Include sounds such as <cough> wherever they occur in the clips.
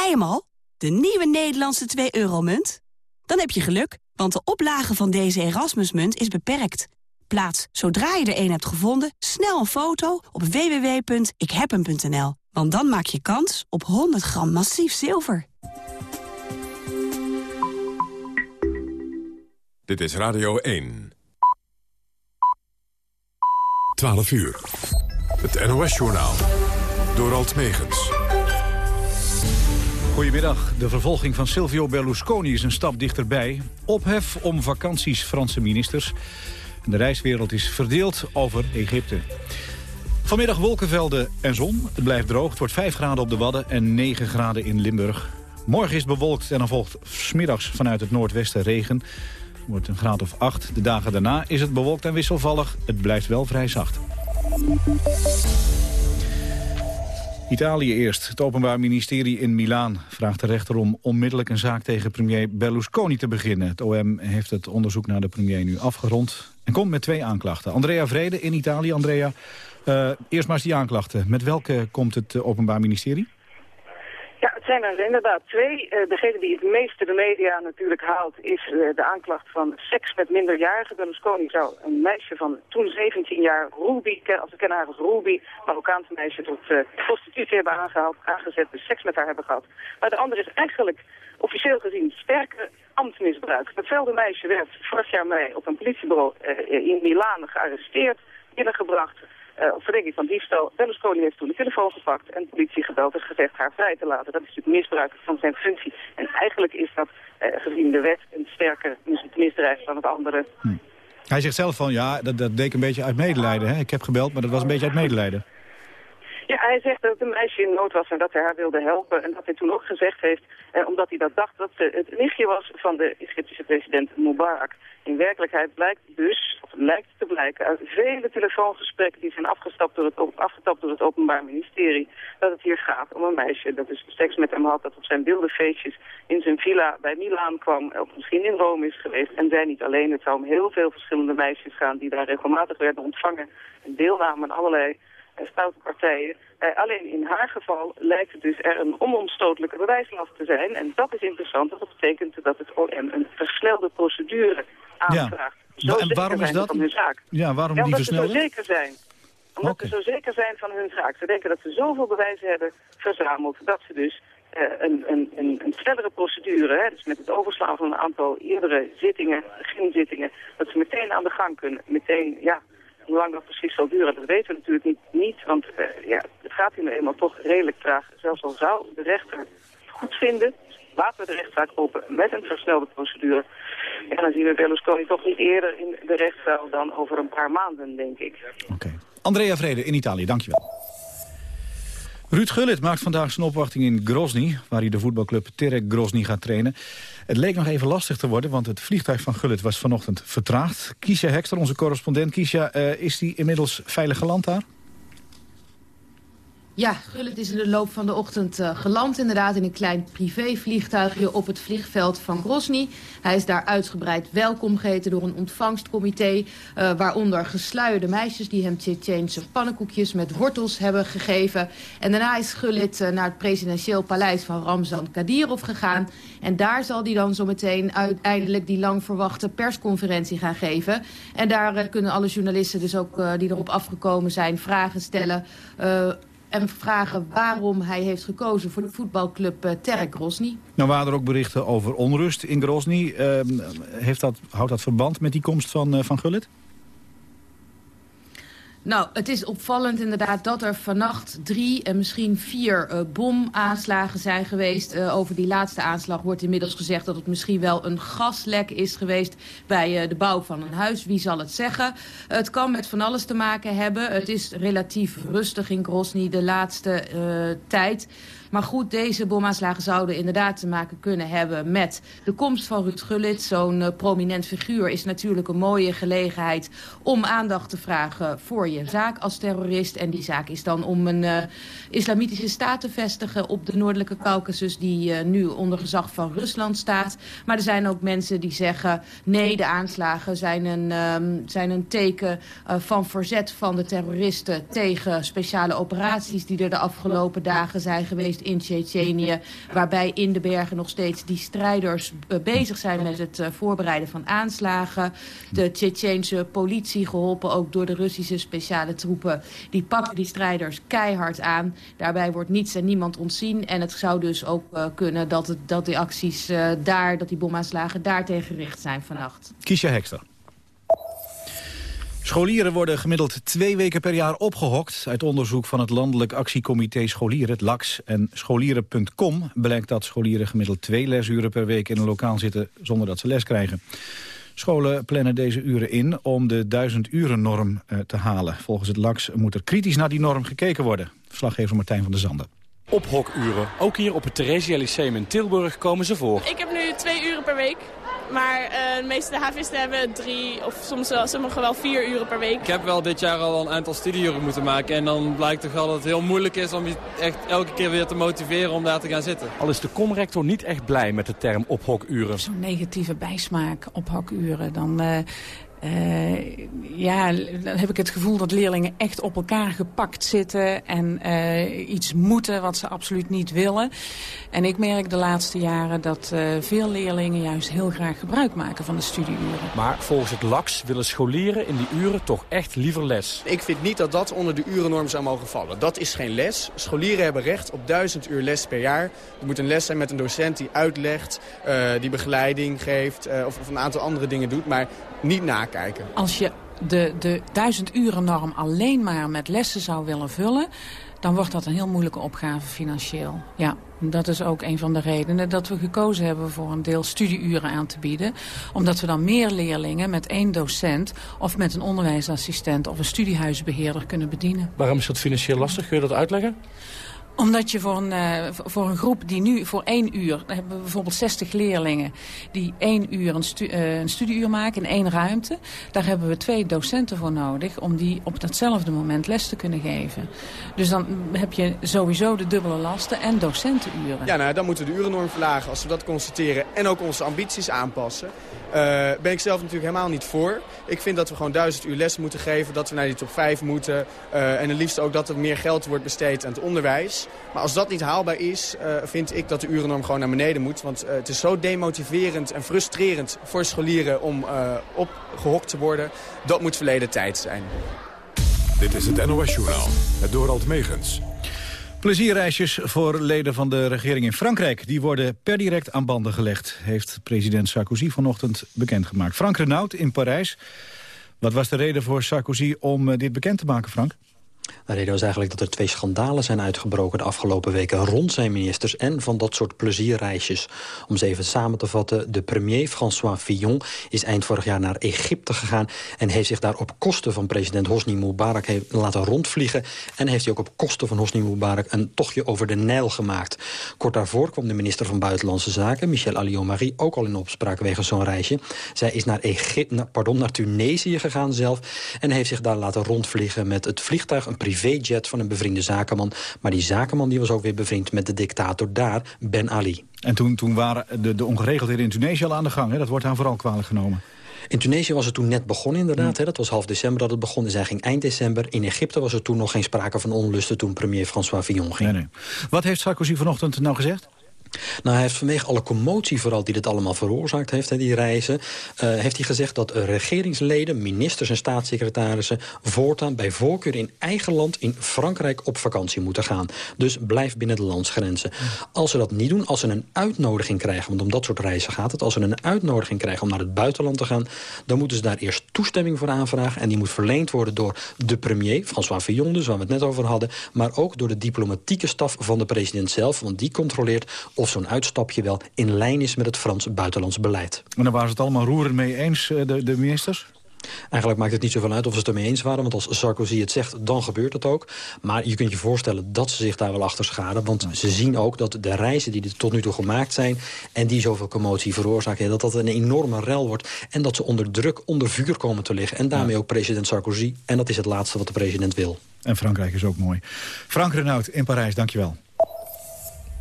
Jij hem al? De nieuwe Nederlandse 2-euro-munt? Dan heb je geluk, want de oplage van deze Erasmusmunt is beperkt. Plaats, zodra je er een hebt gevonden, snel een foto op www.ikhebhem.nl. Want dan maak je kans op 100 gram massief zilver. Dit is Radio 1. 12 uur. Het NOS-journaal. Door Alt Megens. Goedemiddag. De vervolging van Silvio Berlusconi is een stap dichterbij. Ophef om vakanties Franse ministers. De reiswereld is verdeeld over Egypte. Vanmiddag wolkenvelden en zon. Het blijft droog. Het wordt 5 graden op de Wadden en 9 graden in Limburg. Morgen is bewolkt en dan volgt smiddags vanuit het noordwesten regen. Het wordt een graad of 8. De dagen daarna is het bewolkt en wisselvallig. Het blijft wel vrij zacht. Italië eerst. Het Openbaar Ministerie in Milaan vraagt de rechter om onmiddellijk een zaak tegen premier Berlusconi te beginnen. Het OM heeft het onderzoek naar de premier nu afgerond en komt met twee aanklachten. Andrea Vrede in Italië. Andrea, uh, eerst maar eens die aanklachten. Met welke komt het Openbaar Ministerie? Ja, het zijn er inderdaad twee. Uh, degene die het meeste de media natuurlijk haalt is uh, de aanklacht van seks met minderjarigen. Berlusconi zou een meisje van toen 17 jaar, Ruby, als we kennen haar als Ruby, Marokkaanse meisje, tot uh, prostitutie hebben aangehaald, aangezet, dus seks met haar hebben gehad. Maar de andere is eigenlijk officieel gezien sterke ambtsmisbruik. Hetzelfde meisje werd vorig jaar mei op een politiebureau in Milaan gearresteerd, binnengebracht uh, op verdenking van diefstal. Berlusconi heeft toen de telefoon gepakt en de politie gebeld en gezegd haar vrij te laten. Dat is natuurlijk misbruik van zijn functie. En eigenlijk is dat, uh, gezien de wet, een sterker misdrijf dan het andere. Hm. Hij zegt zelf van, ja, dat, dat deed ik een beetje uit medelijden. Hè? Ik heb gebeld, maar dat was een beetje uit medelijden. Hij zegt dat het een meisje in nood was en dat hij haar wilde helpen. En dat hij toen ook gezegd heeft, eh, omdat hij dat dacht, dat ze het nichtje was van de Egyptische president Mubarak. In werkelijkheid blijkt dus, of lijkt te blijken, uit vele telefoongesprekken die zijn afgestapt door het, afgetapt door het Openbaar Ministerie, dat het hier gaat om een meisje dat dus seks met hem had, dat op zijn wilde feestjes in zijn villa bij Milaan kwam, of misschien in Rome is geweest. En zij niet alleen, het zou om heel veel verschillende meisjes gaan die daar regelmatig werden ontvangen en deelnamen aan allerlei stoute partijen. Uh, alleen in haar geval lijkt het dus er een onomstotelijke bewijslast te zijn. En dat is interessant, dat betekent dat het OM een versnelde procedure aanvraagt. Ja. Zo en waarom is dat? Van hun zaak. Ja, waarom ja, die versnelde? Ze zo zeker zijn. Omdat okay. ze zo zeker zijn van hun zaak. Ze denken dat ze zoveel bewijzen hebben verzameld dat ze dus uh, een, een, een, een snellere procedure, hè, dus met het overslaan van een aantal eerdere zittingen, beginzittingen, dat ze meteen aan de gang kunnen. Meteen, ja, hoe lang dat precies zal duren, dat weten we natuurlijk niet, niet want uh, ja, het gaat hier nu eenmaal toch redelijk traag. Zelfs al zou de rechter het goed vinden, laten we de rechtszaak open met een versnelde procedure. En dan zien we Berlusconi toch niet eerder in de rechtszaal dan over een paar maanden, denk ik. Oké. Andrea Vrede in Italië, dankjewel. Ruud Gullit maakt vandaag zijn opwachting in Grozny... waar hij de voetbalclub Terek Grozny gaat trainen. Het leek nog even lastig te worden, want het vliegtuig van Gullit was vanochtend vertraagd. Kiesja Hekster, onze correspondent. Kiesja, uh, is die inmiddels veilig geland daar? Ja, Gullit is in de loop van de ochtend uh, geland inderdaad in een klein privévliegtuigje op het vliegveld van Grozny. Hij is daar uitgebreid welkom geheten door een ontvangstcomité, uh, waaronder gesluierde meisjes die hem Tsjetsjeense pannenkoekjes met wortels hebben gegeven. En daarna is Gullit uh, naar het presidentieel paleis van Ramzan Kadyrov gegaan. En daar zal hij dan zo meteen uiteindelijk die lang verwachte persconferentie gaan geven. En daar kunnen alle journalisten dus ook die erop afgekomen zijn vragen stellen en vragen waarom hij heeft gekozen voor de voetbalclub uh, Terek Grozny. Nou waren er ook berichten over onrust in Grozny. Uh, heeft dat, houdt dat verband met die komst van, uh, van Gullit? Nou, het is opvallend inderdaad dat er vannacht drie en misschien vier uh, bomaanslagen zijn geweest. Uh, over die laatste aanslag wordt inmiddels gezegd dat het misschien wel een gaslek is geweest bij uh, de bouw van een huis. Wie zal het zeggen? het kan met van alles te maken hebben. Het is relatief rustig in Grozny de laatste tijd. Maar goed, deze bomaanslagen zouden inderdaad te maken kunnen hebben met de komst van Ruud Gullit. Zo'n uh, prominent figuur is natuurlijk een mooie gelegenheid om aandacht te vragen voor je zaak als terrorist. En die zaak is dan om een uh, islamitische staat te vestigen op de noordelijke Caucasus... die uh, nu onder gezag van Rusland staat. Maar er zijn ook mensen die zeggen... nee, de aanslagen zijn een, um, zijn een teken van verzet van de terroristen... tegen speciale operaties die er de afgelopen dagen zijn geweest in Tsjetsjenië... waarbij in de bergen nog steeds die strijders bezig zijn met het voorbereiden van aanslagen. De Tsjetsjeense politie, geholpen ook door de Russische speciale troepen... die pakken die strijders keihard aan. Daarbij wordt niets en niemand ontzien. En het zou dus ook uh, kunnen dat, het, dat die acties daar, dat die bomaanslagen daar tegen gericht zijn vannacht. Kiesja Hekster. Scholieren worden gemiddeld twee weken per jaar opgehokt. Uit onderzoek van het Landelijk Actiecomité Scholieren, het LAX en scholieren.com... blijkt dat scholieren gemiddeld twee lesuren per week in een lokaal zitten zonder dat ze les krijgen. Scholen plannen deze uren in om de 1000-uren-norm uh, te halen. Volgens het LAX moet er kritisch naar die norm gekeken worden. Verslaggever Martijn van der Zanden. Ophokuren. Ook hier op het Theresia Lyceum in Tilburg komen ze voor. Ik heb nu twee uren per week. Maar uh, de meeste havisten hebben drie of soms wel, sommigen wel vier uren per week. Ik heb wel dit jaar al een aantal studieuren moeten maken. En dan blijkt toch wel dat het heel moeilijk is om je echt elke keer weer te motiveren om daar te gaan zitten. Al is de comrector niet echt blij met de term ophokuren. Zo'n negatieve bijsmaak, ophokuren. Dan... Uh, uh, ja, dan heb ik het gevoel dat leerlingen echt op elkaar gepakt zitten... en uh, iets moeten wat ze absoluut niet willen. En ik merk de laatste jaren dat uh, veel leerlingen juist heel graag gebruik maken van de studieuren. Maar volgens het LAX willen scholieren in die uren toch echt liever les. Ik vind niet dat dat onder de urennorm zou mogen vallen. Dat is geen les. Scholieren hebben recht op duizend uur les per jaar. Er moet een les zijn met een docent die uitlegt, die begeleiding geeft... of, of een aantal andere dingen doet, maar niet nakijken. Als je de, de duizend uren norm alleen maar met lessen zou willen vullen... dan wordt dat een heel moeilijke opgave financieel. Ja, dat is ook een van de redenen dat we gekozen hebben voor een deel studieuren aan te bieden. Omdat we dan meer leerlingen met één docent of met een onderwijsassistent of een studiehuisbeheerder kunnen bedienen. Waarom is dat financieel lastig? Kun je dat uitleggen? Omdat je voor een, uh, voor een groep die nu voor één uur... Dan hebben we bijvoorbeeld 60 leerlingen die één uur een, uh, een studieuur maken in één ruimte. Daar hebben we twee docenten voor nodig om die op datzelfde moment les te kunnen geven. Dus dan heb je sowieso de dubbele lasten en docentenuren. Ja, nou, dan moeten we de urennorm verlagen als we dat constateren en ook onze ambities aanpassen. Uh, ben ik zelf natuurlijk helemaal niet voor. Ik vind dat we gewoon duizend uur les moeten geven, dat we naar die top 5 moeten. En het liefst ook dat er meer geld wordt besteed aan het onderwijs. Maar als dat niet haalbaar is, uh, vind ik dat de urennorm gewoon naar beneden moet. Want het is zo demotiverend en frustrerend voor scholieren om opgehokt te worden. Dat moet verleden tijd zijn. Dit is het NOS Journaal, het Dorald Megens. Plezierreisjes voor leden van de regering in Frankrijk. Die worden per direct aan banden gelegd, heeft president Sarkozy vanochtend bekendgemaakt. Frank Renaud in Parijs. Wat was de reden voor Sarkozy om dit bekend te maken, Frank? De reden was eigenlijk dat er twee schandalen zijn uitgebroken de afgelopen weken rond zijn ministers en van dat soort plezierreisjes. Om ze even samen te vatten, de premier François Fillon is eind vorig jaar naar Egypte gegaan en heeft zich daar op kosten van president Hosni Mubarak laten rondvliegen en heeft hij ook op kosten van Hosni Mubarak een tochtje over de Nijl gemaakt. Kort daarvoor kwam de minister van Buitenlandse Zaken, Michel Alliot-Marie, ook al in opspraak wegens zo'n reisje. Zij is naar, Egypte, pardon, naar Tunesië gegaan zelf en heeft zich daar laten rondvliegen met het vliegtuig privéjet van een bevriende zakenman. Maar die zakenman die was ook weer bevriend met de dictator daar, Ben Ali. En toen, toen waren de, de ongeregeldheden in Tunesië al aan de gang. Hè? Dat wordt aan vooral kwalijk genomen. In Tunesië was het toen net begonnen inderdaad. Hè? Dat was half december dat het begon. Zij ging eind december. In Egypte was er toen nog geen sprake van onlusten... toen premier François Fillon ging. Nee, nee. Wat heeft Sarkozy vanochtend nou gezegd? Nou, hij heeft vanwege alle commotie vooral die dit allemaal veroorzaakt heeft, hè, die reizen... Uh, heeft hij gezegd dat regeringsleden, ministers en staatssecretarissen... voortaan bij voorkeur in eigen land in Frankrijk op vakantie moeten gaan. Dus blijf binnen de landsgrenzen. Als ze dat niet doen, als ze een uitnodiging krijgen... want om dat soort reizen gaat het... als ze een uitnodiging krijgen om naar het buitenland te gaan... dan moeten ze daar eerst toestemming voor aanvragen... en die moet verleend worden door de premier, François Fillon dus... waar we het net over hadden... maar ook door de diplomatieke staf van de president zelf... want die controleert of zo'n uitstapje wel in lijn is met het Franse buitenlands beleid. En daar waren ze het allemaal roerend mee eens, eh, de, de ministers? Eigenlijk maakt het niet zoveel uit of ze het ermee eens waren. Want als Sarkozy het zegt, dan gebeurt het ook. Maar je kunt je voorstellen dat ze zich daar wel achter scharen. Want ze zien ook dat de reizen die er tot nu toe gemaakt zijn... en die zoveel commotie veroorzaken... dat dat een enorme rel wordt. En dat ze onder druk, onder vuur komen te liggen. En daarmee ook president Sarkozy. En dat is het laatste wat de president wil. En Frankrijk is ook mooi. Frank Renaud in Parijs, dankjewel.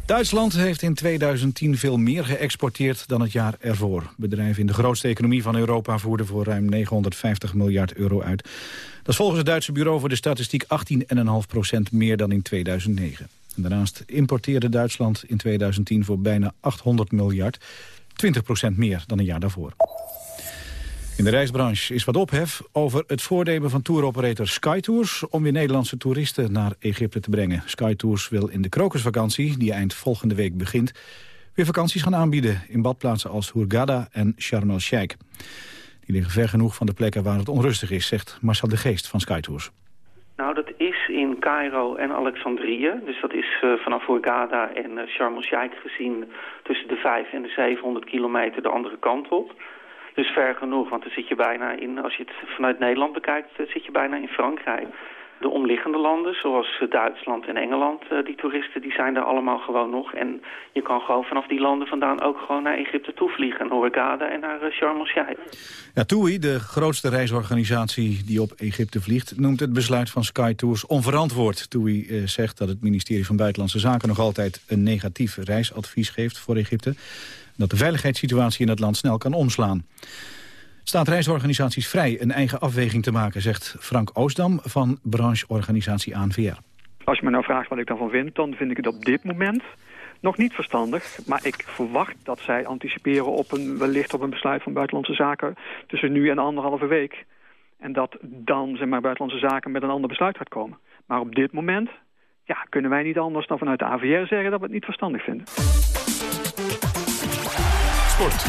Duitsland heeft in 2010 veel meer geëxporteerd dan het jaar ervoor. Bedrijven in de grootste economie van Europa voerden voor ruim 950 miljard euro uit. Dat is volgens het Duitse Bureau voor de Statistiek 18,5 procent meer dan in 2009. En daarnaast importeerde Duitsland in 2010 voor bijna 800 miljard, 20 procent meer dan een jaar daarvoor. In de reisbranche is wat ophef over het voornemen van touroperator SkyTours... om weer Nederlandse toeristen naar Egypte te brengen. SkyTours wil in de krokusvakantie, die eind volgende week begint... weer vakanties gaan aanbieden in badplaatsen als Hurghada en Sharm el-Sheikh. Die liggen ver genoeg van de plekken waar het onrustig is, zegt Marcel de Geest van SkyTours. Nou, dat is in Cairo en Alexandrië. Dus dat is uh, vanaf Hurghada en uh, Sharm el-Sheikh gezien tussen de 5 en de 700 kilometer de andere kant op. Dus ver genoeg, want dan zit je bijna in, als je het vanuit Nederland bekijkt, eh, zit je bijna in Frankrijk. De omliggende landen, zoals eh, Duitsland en Engeland, eh, die toeristen, die zijn daar allemaal gewoon nog. En je kan gewoon vanaf die landen vandaan ook gewoon naar Egypte toe vliegen. Naar Hurghada en naar Sharm el-Sheikh. Ja, TUI, de grootste reisorganisatie die op Egypte vliegt, noemt het besluit van Sky Tours onverantwoord. TUI zegt dat het ministerie van Buitenlandse Zaken nog altijd een negatief reisadvies geeft voor Egypte dat de veiligheidssituatie in het land snel kan omslaan. Staat reisorganisaties vrij een eigen afweging te maken, zegt Frank Oostdam van brancheorganisatie ANVR. Als je me nou vraagt wat ik daarvan vind, dan vind ik het op dit moment nog niet verstandig. Maar ik verwacht dat zij anticiperen op een, wellicht op een besluit van Buitenlandse Zaken tussen nu en anderhalve week. En dat dan zeg maar, Buitenlandse Zaken met een ander besluit gaat komen. Maar op dit moment ja, kunnen wij niet anders dan vanuit de AVR zeggen dat we het niet verstandig vinden. Sport.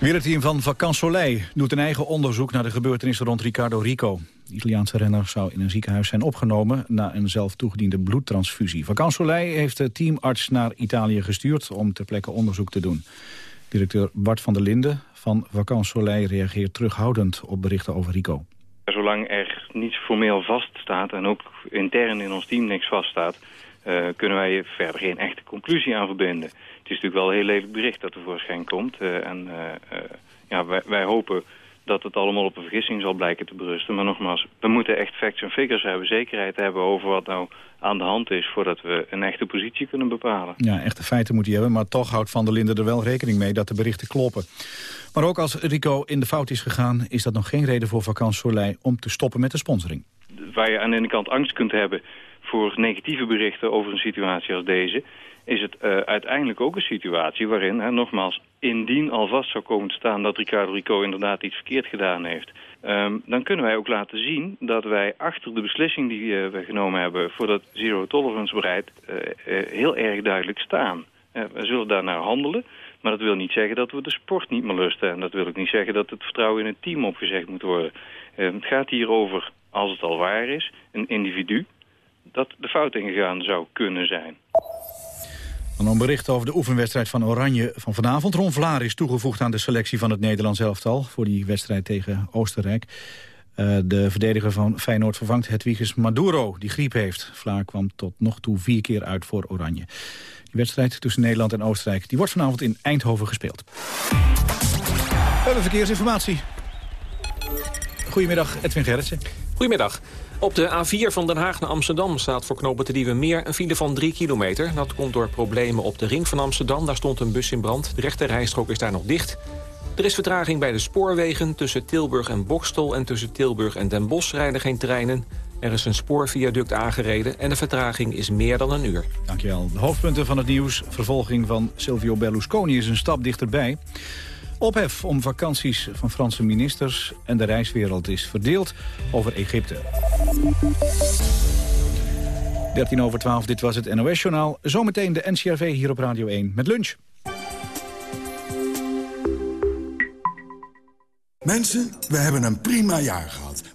Wielerteam van Vacan Soleil doet een eigen onderzoek naar de gebeurtenissen rond Ricardo Rico. De Italiaanse renner zou in een ziekenhuis zijn opgenomen na een zelf toegediende bloedtransfusie. Vacan Soleil heeft de teamarts naar Italië gestuurd om ter plekke onderzoek te doen. Directeur Bart van der Linden van Vacan Soleil reageert terughoudend op berichten over Rico. Zolang er niets formeel vaststaat en ook intern in ons team niks vaststaat... Uh, kunnen wij verder geen echte conclusie aan verbinden. Het is natuurlijk wel een heel lelijk bericht dat tevoorschijn komt. Uh, en uh, ja, wij, wij, hopen dat het allemaal op een vergissing zal blijken te berusten. Maar nogmaals, we moeten echt facts en figures hebben, zekerheid hebben over wat nou aan de hand is... voordat we een echte positie kunnen bepalen. Ja, echte feiten moet je hebben, maar toch houdt Van der Linden er wel rekening mee dat de berichten kloppen. Maar ook als Rico in de fout is gegaan, is dat nog geen reden voor Vakant Soleil om te stoppen met de sponsoring. Waar je aan de ene kant angst kunt hebben voor negatieve berichten over een situatie als deze... is het uh, uiteindelijk ook een situatie waarin, hè, nogmaals... indien alvast zou komen te staan dat Ricardo Rico inderdaad iets verkeerd gedaan heeft... Um, dan kunnen wij ook laten zien dat wij achter de beslissing die uh, we genomen hebben... voor dat zero tolerance beleid uh, heel erg duidelijk staan. we zullen daarnaar handelen... Maar dat wil niet zeggen dat we de sport niet meer lusten. En dat wil ook niet zeggen dat het vertrouwen in het team opgezegd moet worden. Uh, het gaat hier over, als het al waar is, een individu dat de fout ingegaan zou kunnen zijn. Dan een bericht over de oefenwedstrijd van Oranje van vanavond. Ron Vlaar is toegevoegd aan de selectie van het Nederlands elftal... voor die wedstrijd tegen Oostenrijk. Uh, de verdediger van Feyenoord vervangt Hedwiges Maduro, die griep heeft. Vlaar kwam tot nog toe vier keer uit voor Oranje. Die wedstrijd tussen Nederland en Oostenrijk die wordt vanavond in Eindhoven gespeeld. We hebben verkeersinformatie. Goedemiddag, Edwin Gerritsen. Goedemiddag. Op de A4 van Den Haag naar Amsterdam staat voor knopen te Nieuwe Meer een file van 3 kilometer. Dat komt door problemen op de ring van Amsterdam. Daar stond een bus in brand. De rechte rijstrook is daar nog dicht. Er is vertraging bij de spoorwegen. Tussen Tilburg en Bokstel en tussen Tilburg en Den Bosch rijden geen treinen. Er is een spoorviaduct aangereden en de vertraging is meer dan een uur. Dankjewel. De hoofdpunten van het nieuws. Vervolging van Silvio Berlusconi is een stap dichterbij. Ophef om vakanties van Franse ministers en de reiswereld is verdeeld over Egypte. 13 over 12, dit was het NOS-journaal. Zometeen de NCRV hier op Radio 1 met lunch. Mensen, we hebben een prima jaar gehad.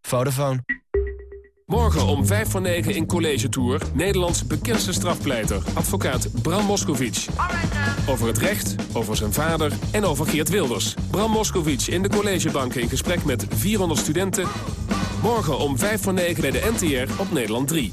Vodafone. Morgen om 5 voor 9 in College Tour... Nederlands bekendste strafpleiter, advocaat Bram Moskovic. Over het recht, over zijn vader en over Geert Wilders. Bram Moskovic in de collegebank in gesprek met 400 studenten. Morgen om 5 voor 9 bij de NTR op Nederland 3.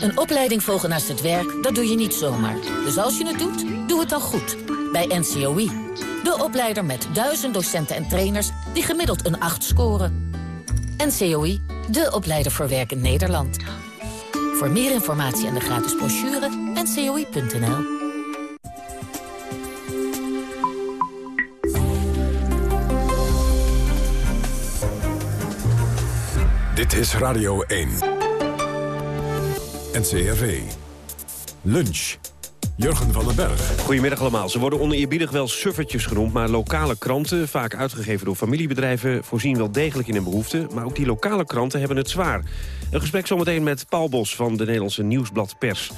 Een opleiding volgen naast het werk, dat doe je niet zomaar. Dus als je het doet, doe het dan goed. Bij NCOI. De opleider met duizend docenten en trainers die gemiddeld een 8 scoren. NCOI, de opleider voor werk in Nederland. Voor meer informatie en de gratis brochure, ncoi.nl. Dit is Radio 1. NCRV. Lunch. Jurgen van den Berg. Goedemiddag allemaal. Ze worden oneerbiedig wel suffertjes genoemd... maar lokale kranten, vaak uitgegeven door familiebedrijven... voorzien wel degelijk in een behoefte. Maar ook die lokale kranten hebben het zwaar. Een gesprek zometeen met Paul Bos van de Nederlandse Nieuwsblad Pers.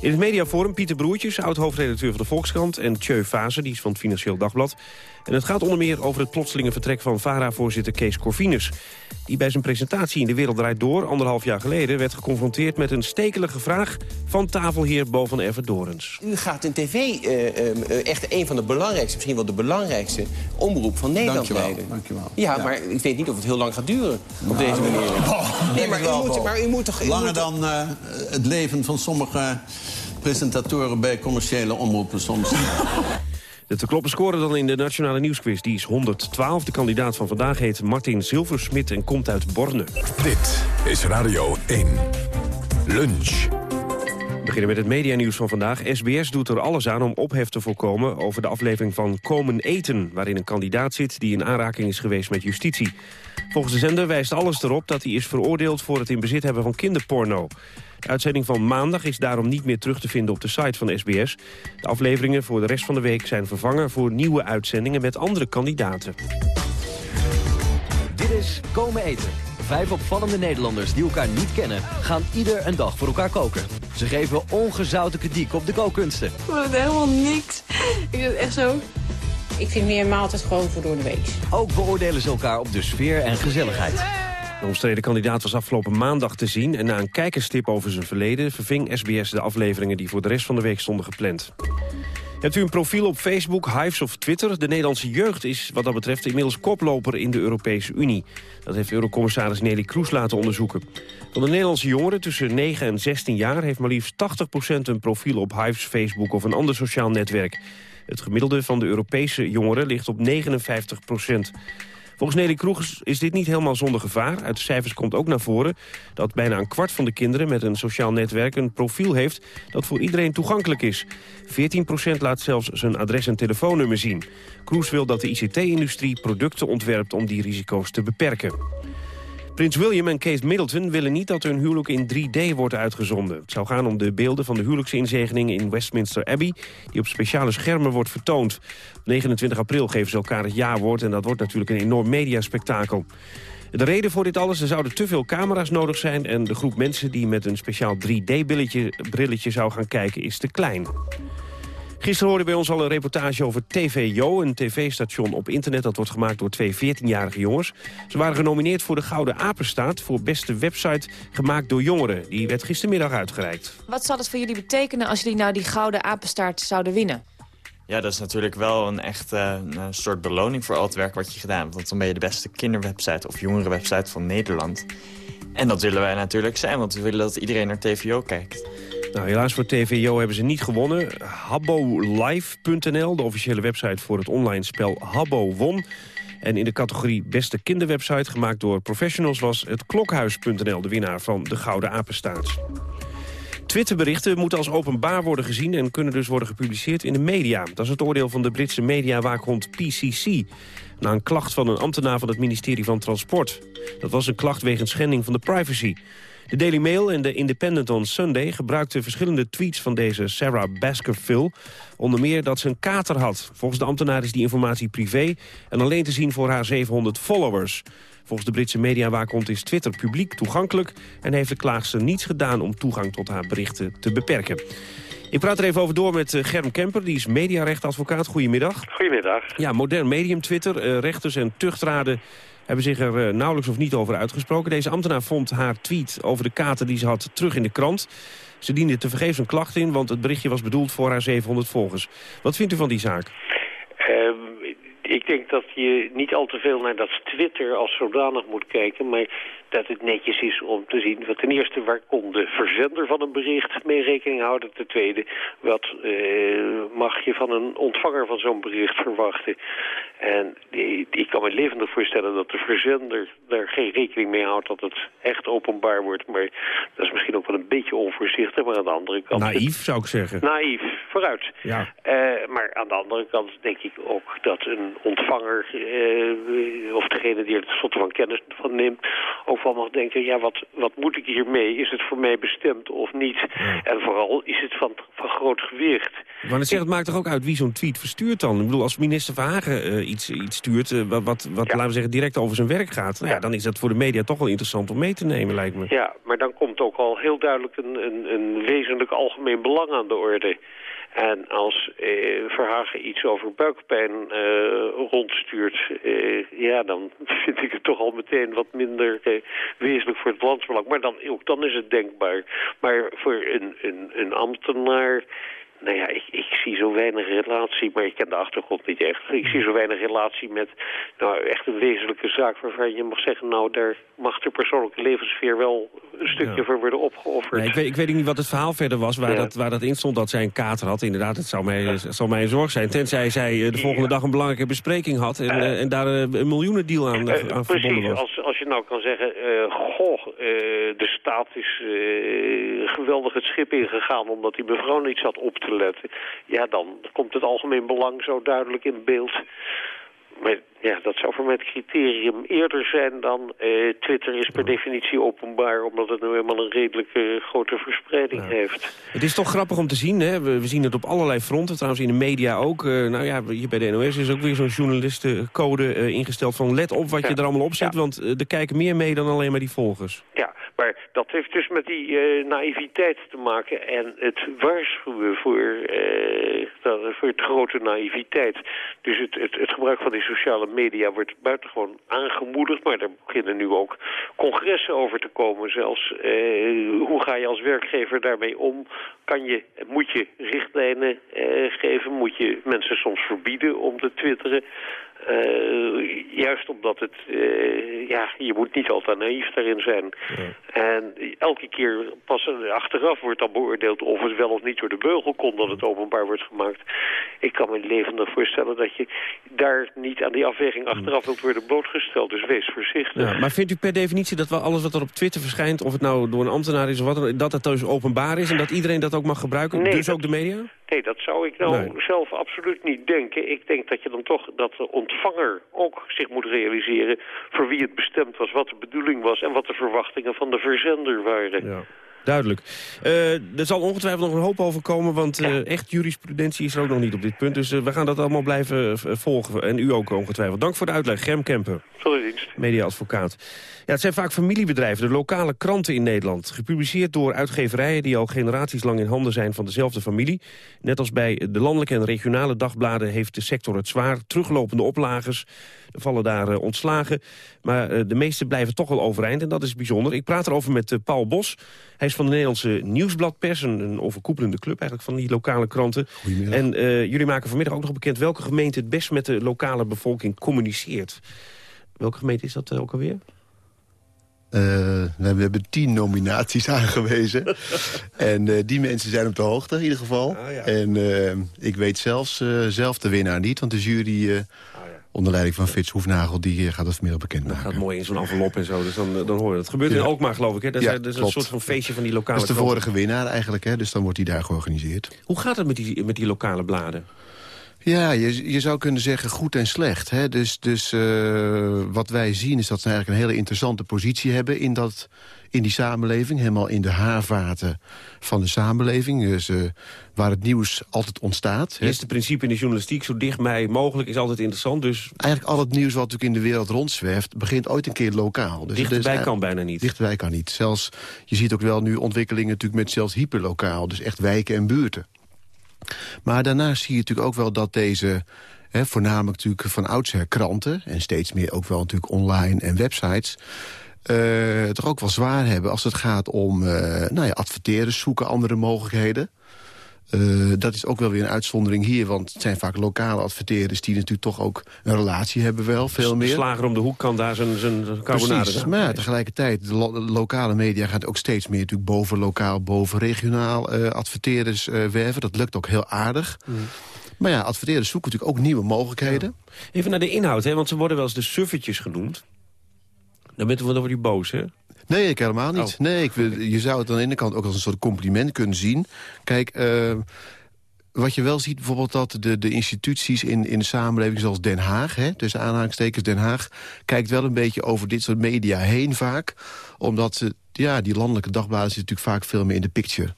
In het mediaforum Pieter Broertjes, oud-hoofdredacteur van de Volkskrant... en Tjeu Fase, die is van het Financieel Dagblad. En het gaat onder meer over het plotselinge vertrek van VARA-voorzitter Kees Corvinus. Die bij zijn presentatie in De Wereld Draait Door, anderhalf jaar geleden... werd geconfronteerd met een stekelige vraag van tafelheer Boven Everdorens. U gaat in tv uh, uh, echt een van de belangrijkste, misschien wel de belangrijkste... omroep van Nederland dankjewel, leiden. Dankjewel. Ja, maar ik weet niet of het heel lang gaat duren op deze manier. Oh, nee, maar u, moet, maar u moet toch... u Langer moet dan uh, het leven van sommige presentatoren bij commerciële omroepen soms. <laughs> De te kloppen scoren dan in de Nationale Nieuwsquiz. Die is 112. De kandidaat van vandaag heet Martin Zilversmit en komt uit Borne. Dit is Radio 1. Lunch. We beginnen met het medianieuws van vandaag. SBS doet er alles aan om ophef te voorkomen over de aflevering van Komen Eten... waarin een kandidaat zit die in aanraking is geweest met justitie. Volgens de zender wijst alles erop dat hij is veroordeeld... voor het in bezit hebben van kinderporno. De uitzending van maandag is daarom niet meer terug te vinden op de site van SBS. De afleveringen voor de rest van de week zijn vervangen voor nieuwe uitzendingen met andere kandidaten. Dit is Komen Eten. Vijf opvallende Nederlanders die elkaar niet kennen... gaan ieder een dag voor elkaar koken. Ze geven ongezouten kritiek op de kookkunsten. Ik het helemaal niks. Ik vind het echt zo... Ik vind meer maaltijd gewoon voor door de week. Ook beoordelen ze elkaar op de sfeer en gezelligheid. De omstreden kandidaat was afgelopen maandag te zien... en na een kijkerstip over zijn verleden... verving SBS de afleveringen die voor de rest van de week stonden gepland. Hebt u een profiel op Facebook, Hives of Twitter? De Nederlandse jeugd is wat dat betreft inmiddels koploper in de Europese Unie. Dat heeft Eurocommissaris Nelly Kroes laten onderzoeken. Van de Nederlandse jongeren tussen 9 en 16 jaar... heeft maar liefst 80% een profiel op Hives, Facebook of een ander sociaal netwerk. Het gemiddelde van de Europese jongeren ligt op 59 Volgens Nelly Kroes is dit niet helemaal zonder gevaar. Uit de cijfers komt ook naar voren dat bijna een kwart van de kinderen... met een sociaal netwerk een profiel heeft dat voor iedereen toegankelijk is. 14% laat zelfs zijn adres en telefoonnummer zien. Kroes wil dat de ICT-industrie producten ontwerpt om die risico's te beperken. Prins William en Kate Middleton willen niet dat hun huwelijk in 3D wordt uitgezonden. Het zou gaan om de beelden van de huwelijksinzegening in Westminster Abbey... die op speciale schermen wordt vertoond. Op 29 april geven ze elkaar het jaarwoord... en dat wordt natuurlijk een enorm mediaspectakel. De reden voor dit alles, er zouden te veel camera's nodig zijn... en de groep mensen die met een speciaal 3D-brilletje zou gaan kijken is te klein. Gisteren hoorde bij ons al een reportage over TVO, een tv-station op internet... dat wordt gemaakt door twee 14-jarige jongens. Ze waren genomineerd voor de Gouden Apenstaart... voor beste website gemaakt door jongeren. Die werd gistermiddag uitgereikt. Wat zal het voor jullie betekenen als jullie nou die Gouden Apenstaart zouden winnen? Ja, dat is natuurlijk wel een echt uh, een soort beloning voor al het werk wat je gedaan hebt. Want dan ben je de beste kinderwebsite of jongerenwebsite van Nederland. En dat willen wij natuurlijk zijn, want we willen dat iedereen naar TVO kijkt. Nou, helaas voor TVO hebben ze niet gewonnen. HabboLive.nl, de officiële website voor het online spel Habbo, won. En in de categorie beste kinderwebsite, gemaakt door professionals... was het Klokhuis.nl de winnaar van de Gouden Apenstaart. Twitterberichten moeten als openbaar worden gezien... en kunnen dus worden gepubliceerd in de media. Dat is het oordeel van de Britse mediawaakhond PCC... na een klacht van een ambtenaar van het ministerie van Transport. Dat was een klacht wegens schending van de privacy. De Daily Mail en de Independent on Sunday gebruikten verschillende tweets van deze Sarah Baskerville. Onder meer dat ze een kater had. Volgens de ambtenaar is die informatie privé en alleen te zien voor haar 700 followers. Volgens de Britse mediawaakhond is Twitter publiek toegankelijk... en heeft de klaagster niets gedaan om toegang tot haar berichten te beperken. Ik praat er even over door met eh, Germ Kemper, die is mediarechtadvocaat. Goedemiddag. Goedemiddag. Ja, modern medium Twitter. Uh, rechters en tuchtraden hebben zich er uh, nauwelijks of niet over uitgesproken. Deze ambtenaar vond haar tweet over de kater die ze had terug in de krant. Ze diende tevergeefs een klacht in, want het berichtje was bedoeld voor haar 700 volgers. Wat vindt u van die zaak? Ik denk dat je niet al te veel naar dat Twitter als zodanig moet kijken... maar dat het netjes is om te zien... wat ten eerste, waar kon de verzender van een bericht mee rekening houden? Ten tweede, wat uh, mag je van een ontvanger van zo'n bericht verwachten? En ik kan me levendig voorstellen dat de verzender daar geen rekening mee houdt... dat het echt openbaar wordt. Maar dat is misschien ook wel een beetje onvoorzichtig. Maar aan de andere kant... Naïef, zou ik zeggen. Naïef, vooruit. Ja. Uh, maar aan de andere kant denk ik ook dat een ontvanger... Uh, of degene die er tenslotte van kennis van neemt... ook wel mag denken, ja, wat, wat moet ik hiermee? Is het voor mij bestemd of niet? Ja. En vooral, is het van, van groot gewicht? Maar het, zegt, het maakt toch ook uit wie zo'n tweet verstuurt dan? Ik bedoel, als minister Verhagen uh, iets, iets stuurt... Uh, wat, wat, wat ja. laten we zeggen, direct over zijn werk gaat... Nou ja. dan is dat voor de media toch wel interessant om mee te nemen, lijkt me. Ja, maar dan komt ook al heel duidelijk een, een, een wezenlijk algemeen belang aan de orde. En als eh, Verhagen iets over buikpijn eh, rondstuurt... Eh, ja, dan <laughs> vind ik het toch al meteen wat minder eh, wezenlijk voor het landsbelang. Maar dan, ook dan is het denkbaar. Maar voor een, een, een ambtenaar... Nou ja, ik, ik zie zo weinig relatie, maar ik ken de achtergrond niet echt. Ik zie zo weinig relatie met nou, echt een wezenlijke zaak waarvan je mag zeggen... nou, daar mag de persoonlijke levenssfeer wel een stukje ja. voor worden opgeofferd. Nee, ik, weet, ik weet niet wat het verhaal verder was waar, ja. dat, waar dat in stond dat zij een kater had. Inderdaad, het zou mij, ja. zou mij een zorg zijn. Tenzij zij de volgende dag een belangrijke bespreking had en, uh, en daar een miljoenendeal aan, uh, aan verbonden was. Als, als je nou kan zeggen, uh, goh, de staat is geweldig het schip ingegaan omdat die mevrouw niet zat op te letten. Ja, dan komt het algemeen belang zo duidelijk in beeld. Maar ja, dat zou voor mij het criterium eerder zijn dan uh, Twitter is per definitie openbaar... omdat het nu eenmaal een redelijke uh, grote verspreiding ja. heeft. Het is toch grappig om te zien, hè? We, we, zien het op allerlei fronten, trouwens in de media ook. Uh, nou ja, hier bij de NOS is ook weer zo'n journalistencode ingesteld van... let op wat ja. je er allemaal op zet, want er kijken meer mee dan alleen maar die volgers. Ja, dat heeft dus met die naïviteit te maken en het waarschuwen voor, voor het grote naïviteit. Dus het, het, het gebruik van die sociale media wordt buitengewoon aangemoedigd. Maar er beginnen nu ook congressen over te komen. Zelfs eh, hoe ga je als werkgever daarmee om? Kan je, moet je richtlijnen eh, geven? Moet je mensen soms verbieden om te twitteren? Uh, juist omdat het, uh, ja, je moet niet altijd naïef daarin zijn. Ja. En elke keer pas achteraf wordt dan beoordeeld of het wel of niet door de beugel komt dat het openbaar wordt gemaakt. Ik kan me levendig voorstellen dat je daar niet aan die afweging achteraf wilt worden blootgesteld. Dus wees voorzichtig. Ja, maar vindt u per definitie dat wel alles wat er op Twitter verschijnt, of het nou door een ambtenaar is of wat, dat het dus openbaar is en dat iedereen dat ook mag gebruiken? Nee, dus ook de media? Nee, dat zou ik nou Nee. zelf absoluut niet denken. Ik denk dat je dan toch dat de ontvanger ook zich moet realiseren voor wie het bestemd was, wat de bedoeling was en wat de verwachtingen van de verzender waren. Ja. Duidelijk. Uh, er zal ongetwijfeld nog een hoop over komen, want uh, echt jurisprudentie is er ook nog niet op dit punt. Dus uh, we gaan dat allemaal blijven volgen. En u ook ongetwijfeld. Dank voor de uitleg, Germ Kemper. Voor dienst. Mediaadvocaat. Ja, het zijn vaak familiebedrijven, de lokale kranten in Nederland. Gepubliceerd door uitgeverijen die al generaties lang in handen zijn van dezelfde familie. Net als bij de landelijke en regionale dagbladen heeft de sector het zwaar. Teruglopende oplagers, er vallen daar ontslagen. Maar de meeste blijven toch wel overeind en dat is bijzonder. Ik praat erover met Paul Bos. Hij is van de Nederlandse Nieuwsbladpers, een, een overkoepelende club eigenlijk van die lokale kranten. En jullie maken vanmiddag ook nog bekend welke gemeente het best met de lokale bevolking communiceert. Welke gemeente is dat ook alweer? Uh, we hebben tien nominaties <laughs> aangewezen. en die mensen zijn op de hoogte in ieder geval. Ah, ja. En ik weet zelfs zelf de winnaar niet, want de jury onder leiding van Fitz Hoefnagel, die eh, gaat het vanmiddag bekendmaken. Dat gaat mooi in zo'n envelop en zo, dus dan, eh, dan hoor je dat. Het gebeurt ja. in Alkmaar, geloof ik, hè? Dat is, dat is een soort van feestje van die lokale Dat is de vorige winnaar eigenlijk, hè? dus dan wordt die daar georganiseerd. Hoe gaat het met die, met die lokale bladen? Ja, je, je zou kunnen zeggen goed en slecht. Hè? Dus, dus uh, wat wij zien is dat ze eigenlijk een hele interessante positie hebben... in, dat, in die samenleving, helemaal in de haarvaten van de samenleving. Dus, uh, waar het nieuws altijd ontstaat. Het eerste principe in de journalistiek, zo dichtbij mogelijk, is altijd interessant. Dus... Eigenlijk al het nieuws wat natuurlijk in de wereld rondzwerft... begint ooit een keer lokaal. Dus dichterbij kan bijna niet. Dichterbij kan niet. Zelfs, je ziet ook wel nu ontwikkelingen natuurlijk met zelfs hyperlokaal. Dus echt wijken en buurten. Maar daarnaast zie je natuurlijk ook wel dat deze... Hè, voornamelijk natuurlijk van oudsher kranten... en steeds meer ook wel natuurlijk online en websites... Uh, toch ook wel zwaar hebben als het gaat om uh, nou ja, adverteren, zoeken andere mogelijkheden. Uh, dat is ook wel weer een uitzondering hier, want het zijn vaak lokale adverteerders... die natuurlijk toch ook een relatie hebben wel, veel de meer. De slager om de hoek kan daar zijn, zijn carbonade Precies, maar ja, tegelijkertijd, de, lo lokale media gaat ook steeds meer... natuurlijk boven lokaal, boven regionaal adverteerders werven. Dat lukt ook heel aardig. Mm. Maar ja, adverteerders zoeken natuurlijk ook nieuwe mogelijkheden. Ja. Even naar de inhoud, hè, want ze worden wel eens de suffertjes genoemd. Dan, bent, dan word je boos, hè? Nee, ik helemaal niet. Oh. Nee, ik, je zou het aan de ene kant ook als een soort compliment kunnen zien. Kijk, uh, wat je wel ziet bijvoorbeeld dat de, de instituties in, in de samenleving zoals Den Haag... Hè, tussen aanhalingstekens Den Haag... kijkt wel een beetje over dit soort media heen vaak. Omdat ze, ja, die landelijke dagbladen zitten natuurlijk vaak veel meer in de picture.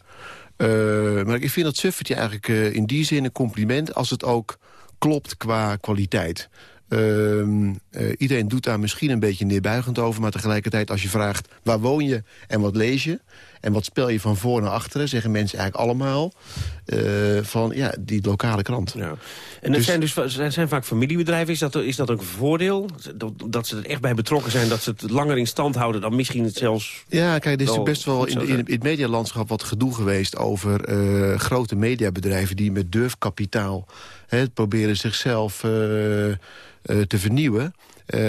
Uh, maar ik vind dat suffertje eigenlijk uh, in die zin een compliment... als het ook klopt qua kwaliteit. Uh, uh, iedereen doet daar misschien een beetje neerbuigend over... maar tegelijkertijd als je vraagt waar woon je en wat lees je... en wat spel je van voor naar achteren, zeggen mensen eigenlijk allemaal... Uh, van ja, die lokale krant. Ja. En het zijn dus zijn vaak familiebedrijven. Is dat, is dat ook een voordeel? Dat, dat ze er echt bij betrokken zijn, dat ze het langer in stand houden... dan misschien het zelfs... Ja, kijk, er is best wel in, in, in, het medialandschap wat gedoe geweest... over uh, grote mediabedrijven die met durfkapitaal... Hè, proberen zichzelf... Uh, uh, te vernieuwen. Uh,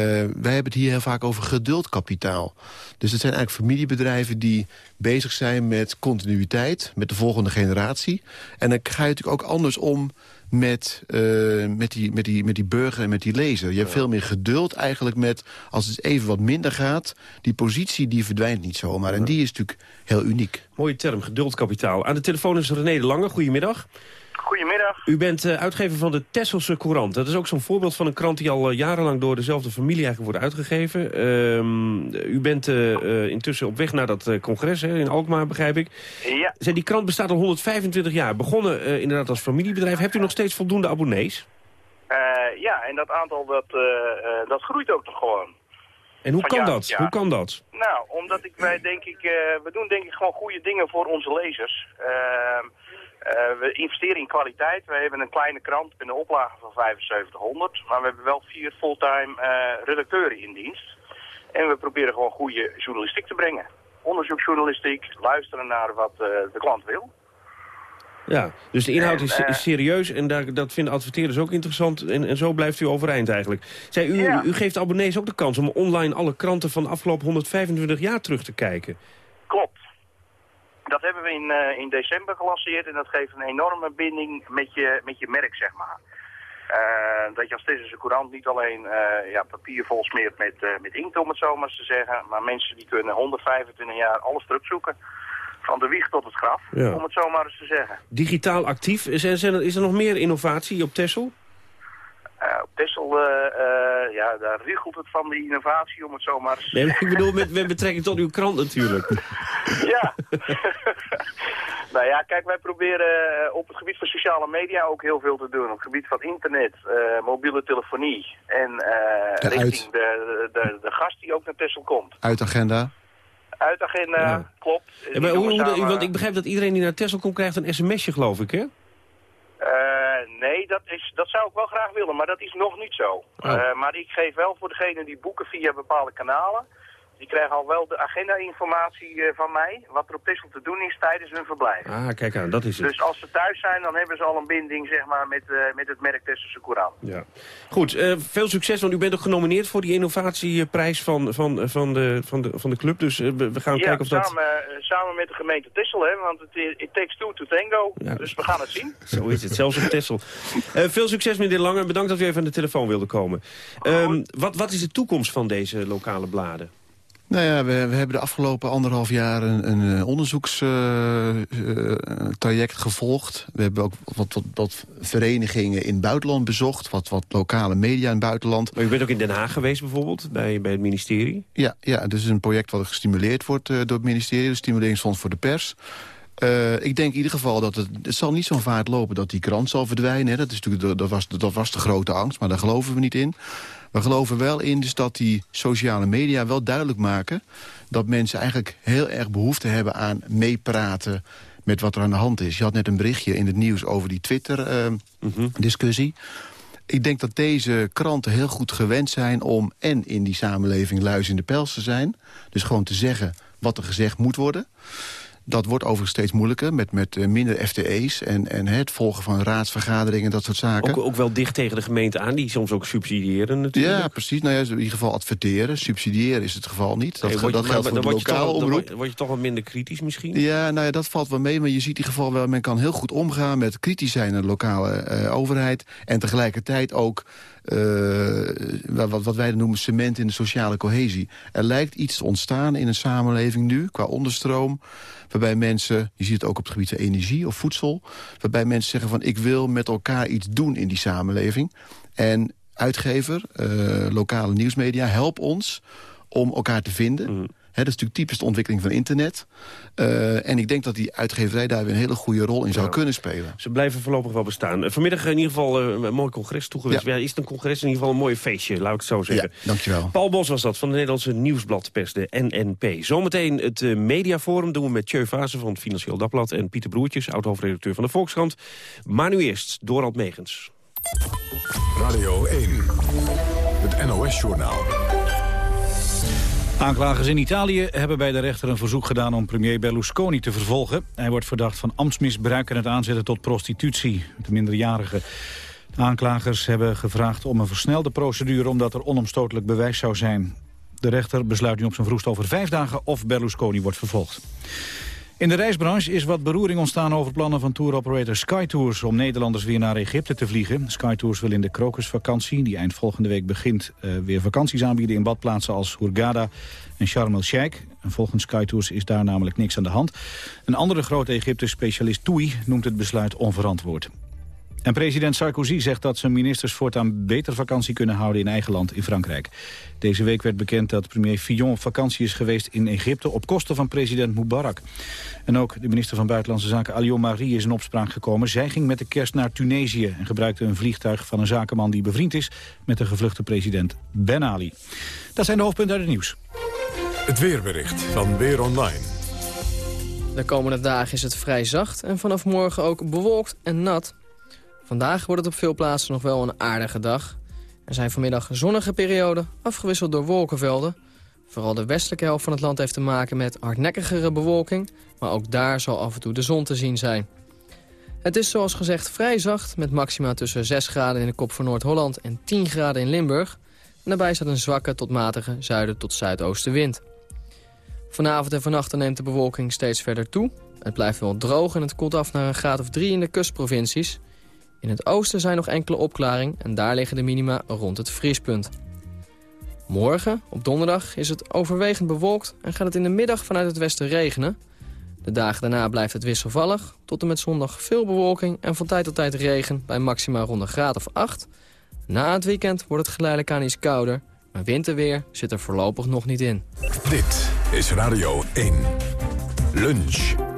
wij hebben het hier heel vaak over geduldkapitaal. Dus het zijn eigenlijk familiebedrijven die bezig zijn met continuïteit... met de volgende generatie. En dan ga je natuurlijk ook anders om met, uh, met, die, met, die, met die burger en met die lezer. Je hebt veel meer geduld eigenlijk met, als het even wat minder gaat... die positie die verdwijnt niet zomaar. En die is natuurlijk heel uniek. Mooie term, geduldkapitaal. Aan de telefoon is René de Lange. Goedemiddag. Goedemiddag. U bent uh, uitgever van de Tesselse Courant. Dat is ook zo'n voorbeeld van een krant die al uh, jarenlang door dezelfde familie eigenlijk wordt uitgegeven. Uh, u bent uh, intussen op weg naar dat congres hè, in Alkmaar, begrijp ik. Ja. Zij, die krant bestaat al 125 jaar. Begonnen inderdaad als familiebedrijf. Hebt u nog steeds voldoende abonnees? ja, en dat aantal dat, dat groeit ook nog gewoon. En hoe kan dat? Hoe kan dat? Nou, omdat ik, wij denk ik, we doen denk ik gewoon goede dingen voor onze lezers. Ehm, we investeren in kwaliteit. We hebben een kleine krant met een oplage van 7500. Maar we hebben wel vier fulltime uh, redacteuren in dienst. En we proberen gewoon goede journalistiek te brengen. Onderzoeksjournalistiek, luisteren naar wat uh, de klant wil. Ja, dus de inhoud is, is, serieus en daar, dat vinden adverteerders ook interessant. En, en zo blijft u overeind eigenlijk. Zij, u, ja. u geeft abonnees ook de kans om online alle kranten van de afgelopen 125 jaar terug te kijken. Klopt. Dat hebben we in, uh, in december gelanceerd en dat geeft een enorme binding met je, met je merk, zeg maar. Uh, dat je als Tesselse Courant niet alleen uh, ja, papier vol smeert met, met inkt, om het zo maar te zeggen. Maar mensen die kunnen 125 jaar alles terugzoeken. Van de wieg tot het graf, ja. om het zo maar eens te zeggen. Digitaal actief. Is er, is er nog meer innovatie op Tessel? Eh, op Texel, eh, eh, ja, daar riegelt het van de innovatie, om het zo maar eens... Nee, ik bedoel met, met betrekking tot uw krant natuurlijk. <laughs> Ja. <laughs> nou ja, kijk, wij proberen op het gebied van sociale media ook heel veel te doen. Op het gebied van internet, eh, mobiele telefonie en eh, richting de, de, de gast die ook naar Texel komt. Uitagenda. Uitagenda, Ja. klopt. Ja, Die maar hoe, want ik begrijp dat iedereen die naar Texel komt krijgt een sms'je, geloof ik, hè? Eh, nee, dat, is, dat zou ik wel graag willen, maar dat is nog niet zo. Oh. Eh, maar ik geef wel voor degenen die boeken via bepaalde kanalen... die krijgen al wel de agenda-informatie eh, van mij... wat er op Texel te doen is tijdens hun verblijf. Ah, kijk aan, dat is het. Dus als ze thuis zijn, dan hebben ze al een binding zeg maar, met, eh, met het merk Tesselse Courant. Ja. Goed, eh, veel succes, want u bent ook genomineerd voor die innovatieprijs van, van, van, de, van, de, van de club. Dus we gaan ja, kijken of dat... samen, eh, samen met de gemeente Texel, hè, want het it takes two to tango. Ja. Dus we gaan het zien. <laughs> Zo is het, zelfs op. Eh, veel succes, meneer Lange. Bedankt dat u even aan de telefoon wilde komen. Ehm, wat, wat is de toekomst van deze lokale bladen? Nou ja, we, we hebben de afgelopen anderhalf jaar een, een onderzoekstraject gevolgd. We hebben ook wat, wat, wat verenigingen in het buitenland bezocht. Wat, wat lokale media in het buitenland. Maar u bent ook in Den Haag geweest bijvoorbeeld, bij, bij het ministerie? Ja, ja, dus een project wat gestimuleerd wordt eh, door het ministerie. Het Stimuleringsfonds voor de Pers. Eh, ik denk in ieder geval dat het, het zal niet zo'n vaart lopen dat die krant zal verdwijnen. Hè. Dat, is natuurlijk, dat, was, dat was de grote angst, maar daar geloven we niet in. We geloven wel in dus dat die sociale media wel duidelijk maken... dat mensen eigenlijk heel erg behoefte hebben aan meepraten met wat er aan de hand is. Je had net een berichtje in het nieuws over die Twitter-discussie. Ik denk dat deze kranten heel goed gewend zijn om... en in die samenleving luis in de pels te zijn. Dus gewoon te zeggen wat er gezegd moet worden. Dat wordt overigens steeds moeilijker met, met eh, minder FTE's... en, en het volgen van raadsvergaderingen en dat soort zaken. Ook, ook wel dicht tegen de gemeente aan, die soms ook subsidiëren natuurlijk. Ja, precies. Nou ja, in ieder geval adverteren. Subsidiëren is het geval niet. Dat, Nee, je- dat geldt maar voor de toch lokale wel- dan omroep. word- je toch wel minder kritisch misschien? Ja, nou ja, dat valt wel mee. Maar je ziet in ieder geval wel, men kan heel goed omgaan met kritisch zijn naar de lokale eh, overheid. En tegelijkertijd ook eh, wat, wat wij noemen cement in de sociale cohesie. Er lijkt iets te ontstaan in een samenleving nu, qua onderstroom. Waarbij mensen, je ziet het ook op het gebied van energie of voedsel. Waarbij mensen zeggen van ik wil met elkaar iets doen in die samenleving. En uitgever, eh, lokale nieuwsmedia, help ons om elkaar te vinden. Hè, dat is natuurlijk typisch de ontwikkeling van internet. Eh, en ik denk dat die uitgeverij daar weer een hele goede rol in zou Ja. kunnen spelen. Ze blijven voorlopig wel bestaan. Eh, Vanmiddag in ieder geval eh, een mooi congres toegewezen. Ja. is het een congres in ieder geval een mooi feestje, laat ik het zo zeggen. Ja, dankjewel. Paul Bos was dat, van de Nederlandse nieuwsbladpers, de NNP. Zometeen het mediaforum doen we met Tjeu Vazen van het Financieel Dagblad... en Pieter Broertjes, oud-hoofdredacteur van de Volkskrant. Maar nu eerst, Dorald Megens. Radio 1, het NOS-journaal. Aanklagers in Italië hebben bij de rechter een verzoek gedaan om premier Berlusconi te vervolgen. Hij wordt verdacht van ambtsmisbruik en het aanzetten tot prostitutie de minderjarige. De aanklagers hebben gevraagd om een versnelde procedure omdat er onomstotelijk bewijs zou zijn. De rechter besluit nu op zijn vroegst over vijf dagen of Berlusconi wordt vervolgd. In de reisbranche is wat beroering ontstaan over plannen van touroperator SkyTours om Nederlanders weer naar Egypte te vliegen. SkyTours wil in de krokusvakantie, die eind volgende week begint, eh, weer vakanties aanbieden in badplaatsen als Hurghada en Sharm el-Sheikh. En volgens SkyTours is daar namelijk niks aan de hand. Een andere grote Egypte-specialist TUI noemt het besluit onverantwoord. En president Sarkozy zegt dat zijn ministers voortaan beter vakantie kunnen houden in eigen land in Frankrijk. Deze week werd bekend dat premier Fillon op vakantie is geweest in Egypte op kosten van president Mubarak. En ook de minister van Buitenlandse Zaken Alion Marie is in opspraak gekomen. Zij ging met de kerst naar Tunesië en gebruikte een vliegtuig van een zakenman die bevriend is met de gevluchte president Ben Ali. Dat zijn de hoofdpunten uit het nieuws. Het weerbericht van Weer Online. De komende dagen is het vrij zacht en vanaf morgen ook bewolkt en nat. Vandaag wordt het op veel plaatsen nog wel een aardige dag. Er zijn vanmiddag zonnige perioden, afgewisseld door wolkenvelden. Vooral de westelijke helft van het land heeft te maken met hardnekkigere bewolking... maar ook daar zal af en toe de zon te zien zijn. Het is zoals gezegd vrij zacht, met maxima tussen 6 graden in de kop van Noord-Holland... en 10 graden in Limburg. En daarbij staat een zwakke tot matige zuiden tot zuidoostenwind. Vanavond en vannacht neemt de bewolking steeds verder toe. Het blijft wel droog en het koelt af naar een graad of 3 in de kustprovincies... In het oosten zijn nog enkele opklaring en daar liggen de minima rond het vriespunt. Morgen, op donderdag, is het overwegend bewolkt en gaat het in de middag vanuit het westen regenen. De dagen daarna blijft het wisselvallig, tot en met zondag veel bewolking en van tijd tot tijd regen bij maxima rond een graad of 8. Na het weekend wordt het geleidelijk aan iets kouder. Maar winterweer zit er voorlopig nog niet in. Dit is Radio 1. Lunch.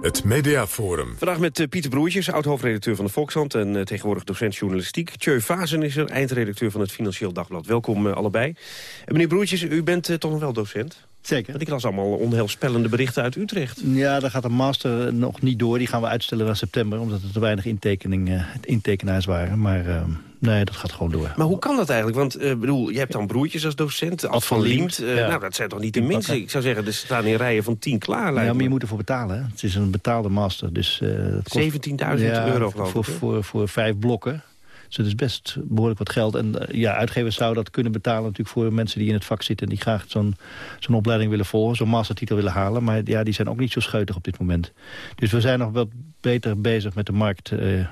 Het Mediaforum. Vandaag met eh, Pieter Broertjes, oud-hoofdredacteur van de Volkshand... en eh, tegenwoordig docent journalistiek. Tjeu Vazen is er, eindredacteur van het Financieel Dagblad. Welkom eh, allebei. En meneer Broertjes, u bent toch nog wel docent? Zeker. Want ik las allemaal onheilspellende berichten uit Utrecht. Ja, daar gaat de master nog niet door. Die gaan we uitstellen naar september, omdat er te weinig intekening, eh, intekenaars waren. Maar eh, nee, dat gaat gewoon door. Maar hoe kan dat eigenlijk? Want eh, bedoel, je hebt dan broertjes als docent. Ad van Liemt. Eh, ja. Nou, dat zijn toch niet de pakken. Ik zou zeggen, er staan in rijen van tien klaar. Ja, maar je moet ervoor betalen. Hè? Het is een betaalde master. Dus, eh, het kost- 17.000 Ja, euro, geloof voor, ik, hè? Voor, voor vijf blokken. Dus het is best behoorlijk wat geld. En eh, ja, uitgevers zouden dat kunnen betalen natuurlijk voor mensen die in het vak zitten... en die graag zo'n zo'n opleiding willen volgen, zo'n mastertitel willen halen. Maar ja, die zijn ook niet zo scheutig op dit moment. Dus we zijn nog wat beter bezig met de markt... eh,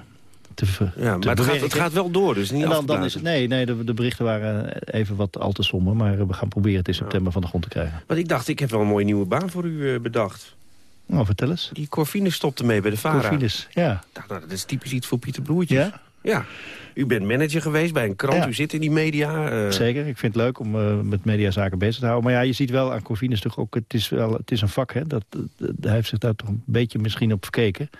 te, ver- Ja, maar het gaat, het gaat wel door, dus niet En dan, dan is het, nee, nee de, de berichten waren even wat al te somber. Maar we gaan proberen het in september van de grond te krijgen. Want ik dacht, ik heb wel een mooie nieuwe baan voor u eh, bedacht. Nou, vertel eens. Die Corvinus stopte mee bij de VARA. Corvinus, ja. Nou, dat is typisch iets voor Pieter Broertjes. Ja? Ja. U bent manager geweest bij een krant, Ja. u zit in die media. eh, Zeker, ik vind het leuk om eh, met mediazaken bezig te houden. Maar ja, je ziet wel aan Corvinus toch ook, het is, wel, het is een vak. Hè? Dat, dat- hij heeft zich daar toch een beetje misschien op verkeken.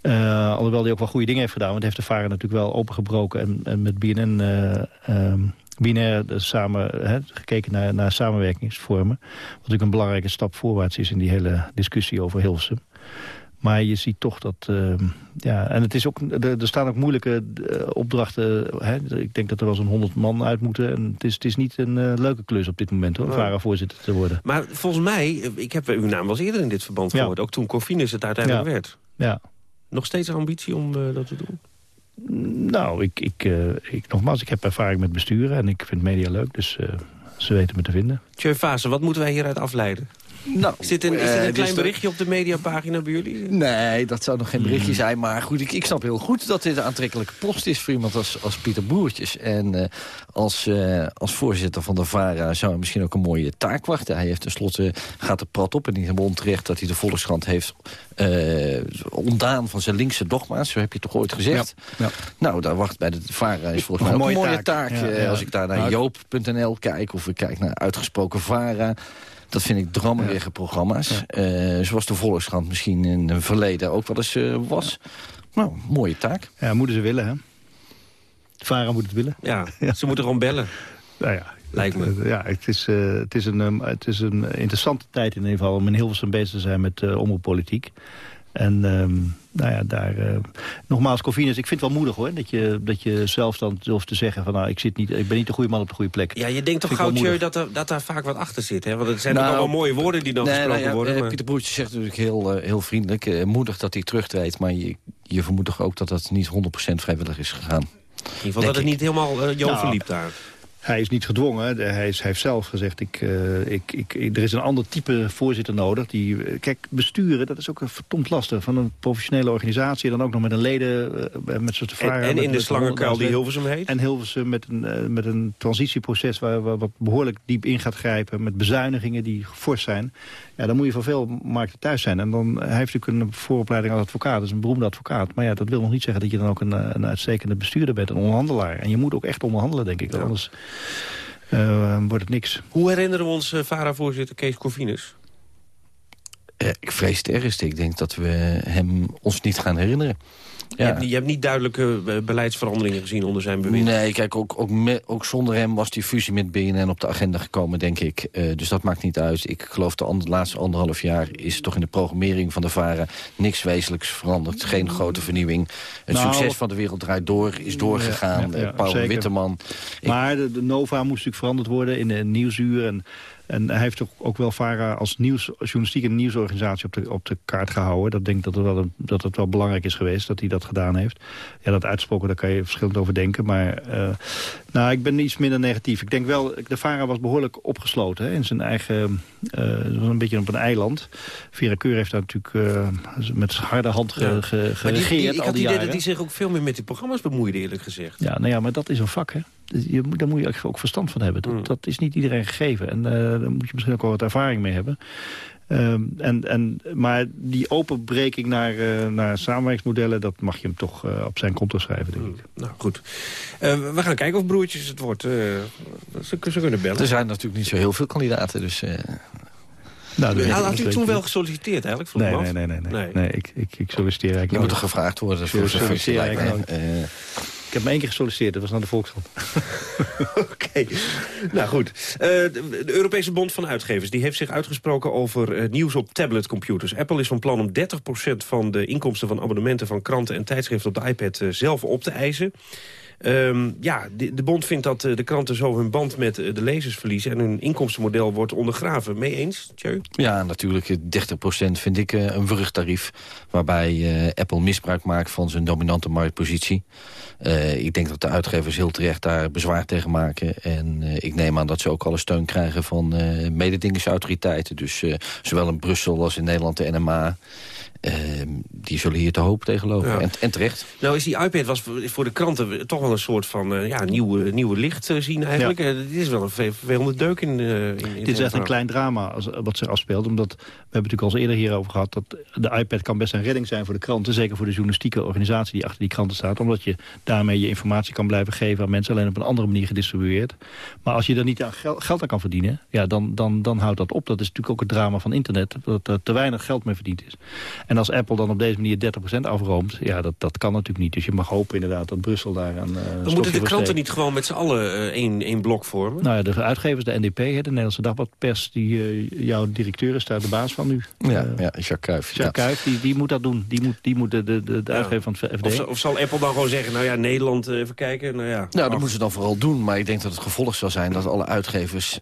Eh, alhoewel hij ook wel goede dingen heeft gedaan. Want heeft de varen natuurlijk wel opengebroken. En, en met BNN, eh ehm, BNR dus samen gekeken naar, naar samenwerkingsvormen. Wat natuurlijk een belangrijke stap voorwaarts is in die hele discussie over Hilversum. Maar je ziet toch dat... ehm, ja, en het is ook, er, er staan ook moeilijke eh, opdrachten. Hè. Ik denk dat er wel zo'n 100 man uit moeten. En het is, het is niet een eh, leuke klus op dit moment, hoor. Nee. VARA-voorzitter te worden. Maar volgens mij, eh, ik heb uw naam wel eens eerder in dit verband Ja. gehoord. Ook toen Corvinus het uiteindelijk Ja. werd. Ja. Nog steeds een ambitie om eh, dat te doen? Nou, ik, ik, eh, ik, nogmaals, ik heb ervaring met besturen. En ik vind media leuk, dus eh, ze weten me te vinden. Tjeu Fase, wat moeten wij hieruit afleiden? Nou, Is dit een, is dit eh, een dit klein de- berichtje op de mediapagina bij jullie? Nee, dat zou nog geen berichtje zijn. Maar goed, ik, ik snap heel goed dat dit een aantrekkelijke post is... voor iemand als, als Pieter Boertjes. En eh, als, eh, als voorzitter van de VARA zou hij misschien ook een mooie taak wachten. Hij heeft tenslotte, gaat er prat op en niet helemaal onterecht... dat hij de Volkskrant heeft eh, ontdaan van zijn linkse dogma's. Zo heb je toch ooit gezegd? Ja. Nou, daar wacht bij de VARA is volgens Een mij ook een mooie mooie taak. taak. Ja, Eh, ja. Als ik daar naar Nou, joop.nl kijk... of ik kijk naar uitgesproken VARA... Dat vind ik drammerige programma's. Eh, zoals de Volkskrant misschien in het verleden ook wel eens eh, was. Nou, mooie taak. Ja, moeten ze willen, hè? De VARA moet het willen. <laughs> Ja, ze moeten gewoon bellen. Nou ja, Lijkt me. het, ja, het is, eh, het, is een, ehm, het is een interessante tijd in ieder geval... om in Hilversum bezig te zijn met uh, omroeppolitiek. En ehm, nou ja, daar... eh, nogmaals, Corvinus, ik vind het wel moedig hoor... dat je, dat je zelf dan durft te zeggen van... nou, ik, zit niet, ik ben niet de goede man op de goede plek. Ja, je denkt toch Vind ik wel gauw, Tjeu, moedig. dat, er, dat daar vaak wat achter zit. Hè? Want het zijn Nou, ook allemaal mooie woorden die dan Nee, gesproken nou ja, worden. eh, maar- Pieter Broertje zegt natuurlijk heel, eh, heel vriendelijk. eh, moedig dat hij terugtreedt. Maar je, je vermoedt toch ook dat dat niet 100% vrijwillig is gegaan. In ieder geval dat het niet helemaal uh, Johan Nou, verliep daar. Hij is niet gedwongen. Hij, is, hij heeft zelf gezegd, ik, eh, ik, ik, ik- er is een ander type voorzitter nodig. Die, eh, kijk, besturen, dat is ook een verdomd lastig. Van een professionele organisatie, dan ook nog met een leden... eh, met soort En, en in de slangenkuil die Hilversum heet. En Hilversum met een, met een transitieproces waar, waar wat behoorlijk diep in gaat grijpen. Met bezuinigingen die fors zijn. Ja, dan moet je voor veel markten thuis zijn. En dan, hij heeft natuurlijk een vooropleiding als advocaat. Dat is een beroemde advocaat. Maar ja, dat wil nog niet zeggen dat je dan ook een, eh, een uitstekende bestuurder bent. Een onderhandelaar. En je moet ook echt onderhandelen, denk ik. Anders eh, wordt het niks. Hoe herinneren we ons uh, VARA-voorzitter Kees Corvinus? Eh, ik vrees het ergste. Ik denk dat we hem ons niet gaan herinneren. Je, hebt, je, hebt, niet duidelijke uh, beleidsveranderingen gezien onder zijn bewind? Nee, kijk, ook, ook, me, ook, zonder hem was die fusie met BNN op de agenda gekomen, denk ik. Uh, dus dat maakt niet uit. Ik geloof de and laatste anderhalf jaar is toch in de programmering van de VARA niks wezenlijks veranderd. Geen grote vernieuwing. Het nou, succes van De Wereld Draait Door is doorgegaan. Ja, ja, ja, Paul zeker. Witteman. Maar de, de, Nova moest natuurlijk veranderd worden in de Nieuwsuur en... En hij heeft ook, ook wel VARA als nieuws, journalistiek en nieuwsorganisatie op de, op de kaart gehouden. Dat denk ik dat het, wel een, dat het wel belangrijk is geweest dat hij dat gedaan heeft. Ja, dat uitsproken, daar kan je verschillend over denken. Maar uh, nou, ik ben iets minder negatief. Ik denk wel, de VARA was behoorlijk opgesloten hè, in zijn eigen... Uh, een beetje op een eiland. Vera Keur heeft daar natuurlijk uh, met harde hand ge, ja. ge, geregeerd die, die, ik al had die idee dat hij zich ook veel meer met die programma's bemoeide, eerlijk gezegd. Ja, nou ja, maar dat is een vak, hè. Je, daar moet je ook verstand van hebben. Dat, mm. dat is niet iedereen gegeven. En uh, daar moet je misschien ook wel wat ervaring mee hebben. Ehm, en, en, maar die openbreking naar, uh, naar samenwerkingsmodellen... dat mag je hem toch uh, op zijn konto schrijven, denk ik. Nou, goed. Uh, we gaan kijken of broertjes het wordt. Ze, ze, kunnen bellen. Er zijn natuurlijk niet zo heel veel kandidaten, dus... Nou, nou had u toen wel gesolliciteerd eigenlijk? Nee, nee, nee, nee, nee, nee. ik, ik, ik solliciteer eigenlijk Je moet er gevraagd worden voor lijkt me. Ik heb me één keer gesolliciteerd, dat was naar de Volkskrant. <laughs> Oké, nou goed. Uh, de, Europese Bond van Uitgevers die heeft zich uitgesproken over uh, nieuws op tabletcomputers. Apple is van plan om 30% van de inkomsten van abonnementen van kranten en tijdschriften op de iPad uh, zelf op te eisen. Um, ja, de, de, bond vindt dat de kranten zo hun band met de lezers verliezen... en hun inkomstenmodel wordt ondergraven. Mee eens, Tjeu? Ja, natuurlijk. 30% vind ik een wurgtarief... waarbij Apple misbruik maakt van zijn dominante marktpositie. Ik denk dat de uitgevers heel terecht daar bezwaar tegen maken. En ik neem aan dat ze ook alle steun krijgen van uh, mededingingsautoriteiten. Dus zowel in Brussel als in Nederland de NMA. Ehm, die zullen hier te hoop tegen lopen. Ja. En, en, terecht. Nou is die iPad was voor de kranten toch wel een soort van uh, ja, nieuwe, nieuwe licht uh, zien eigenlijk. Ja. Uh, dit is wel een vervelende deuk in, in, in Dit is echt een klein drama als, wat zich afspeelt. Omdat, we hebben het natuurlijk al eens eerder hierover gehad... dat de iPad kan best een redding zijn voor de kranten. Zeker voor de journalistieke organisatie die achter die kranten staat. Omdat je daarmee je informatie kan blijven geven aan mensen. Alleen op een andere manier gedistribueerd. Maar als je er niet aan gel geld aan kan verdienen... Ja, dan, dan, dan houdt dat op. Dat is natuurlijk ook het drama van internet. Dat er te weinig geld mee verdiend is. En als Apple dan op deze manier 30% afroomt... ja, dat, dat kan natuurlijk niet. Dus je mag hopen inderdaad dat Brussel daar aan... Uh, dan moeten de kranten niet gewoon met z'n allen uh, één, één blok vormen? Nou ja, de uitgevers, de NDP, de Nederlandse Dagbladpers... die uh, jouw directeur is daar de baas van nu. Ja, ja Jacques Cuyff. Jacques die, die moet dat doen. Die moet, die moet de, de, de, de uitgever van het FD. Of, of, zal Apple dan gewoon zeggen, nou ja, Nederland, even kijken. Nou, ja, nou dat moeten ze dan vooral doen. Maar ik denk dat het gevolg zal zijn dat alle uitgevers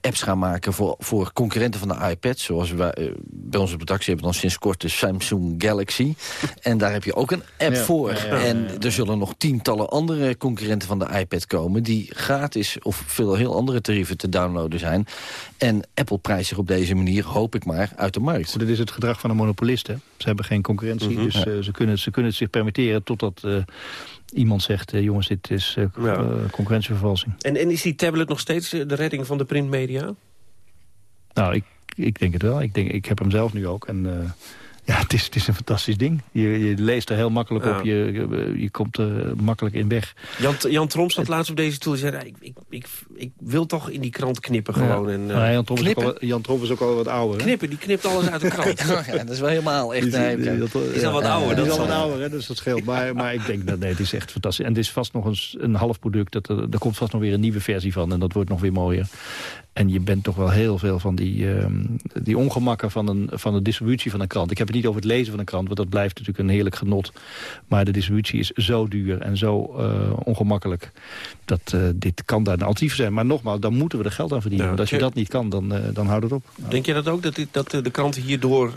apps gaan maken... voor, voor concurrenten van de iPad. Zoals wij, bij onze redactie hebben dan sinds kort de Samsung Galaxy. <laughs> En daar heb je ook een app ja, voor. Ja, ja, en er zullen nog tientallen andere concurrenten van de iPad komen... die gratis of veel heel andere tarieven te downloaden zijn. En Apple prijst zich op deze manier, hoop ik maar, uit de markt. Dit is het gedrag van een monopolist. Hè? Ze hebben geen concurrentie, mm -hmm. dus uh, ze, kunnen, ze kunnen het zich permitteren... totdat uh, iemand zegt, uh, jongens, dit is concurrentievervalsing. En, en is die tablet nog steeds de redding van de printmedia? Nou, ik, ik denk het wel. Ik, denk, ik heb hem zelf nu ook. En ja, het is, het is een fantastisch ding. Je, je leest er heel makkelijk ja. op. Je, je komt er makkelijk in weg. Jan, Jan Tromp zat laatst op deze tool. zei, ik, ik, ik, ik, wil toch in die krant knippen gewoon. Ja. En, uh, ja, Jan, Tromp is al, Jan Tromp is ook al wat ouder. Hè? Knippen, die knipt alles uit de krant. ja, dat is wel helemaal echt... Die, die, die, dat, is al wat ouder. Dat is al wat ouder, hè, dus dat scheelt. Maar, maar ik denk, dat nee, het is echt fantastisch. En het is vast nog een, een half product. Dat er, er komt vast nog weer een nieuwe versie van. En dat wordt nog weer mooier. En je bent toch wel heel veel van die, uh, die ongemakken van, een, van de distributie van een krant. Ik heb het niet over het lezen van een krant, want dat blijft natuurlijk een heerlijk genot. Maar de distributie is zo duur en zo uh, ongemakkelijk dat uh, dit kan daar een alternatief zijn. Maar nogmaals, dan moeten we er geld aan verdienen. Ja, want als je dat niet kan, dan, dan houdt het op. Denk je dat ook, dat, dit, dat de kranten hierdoor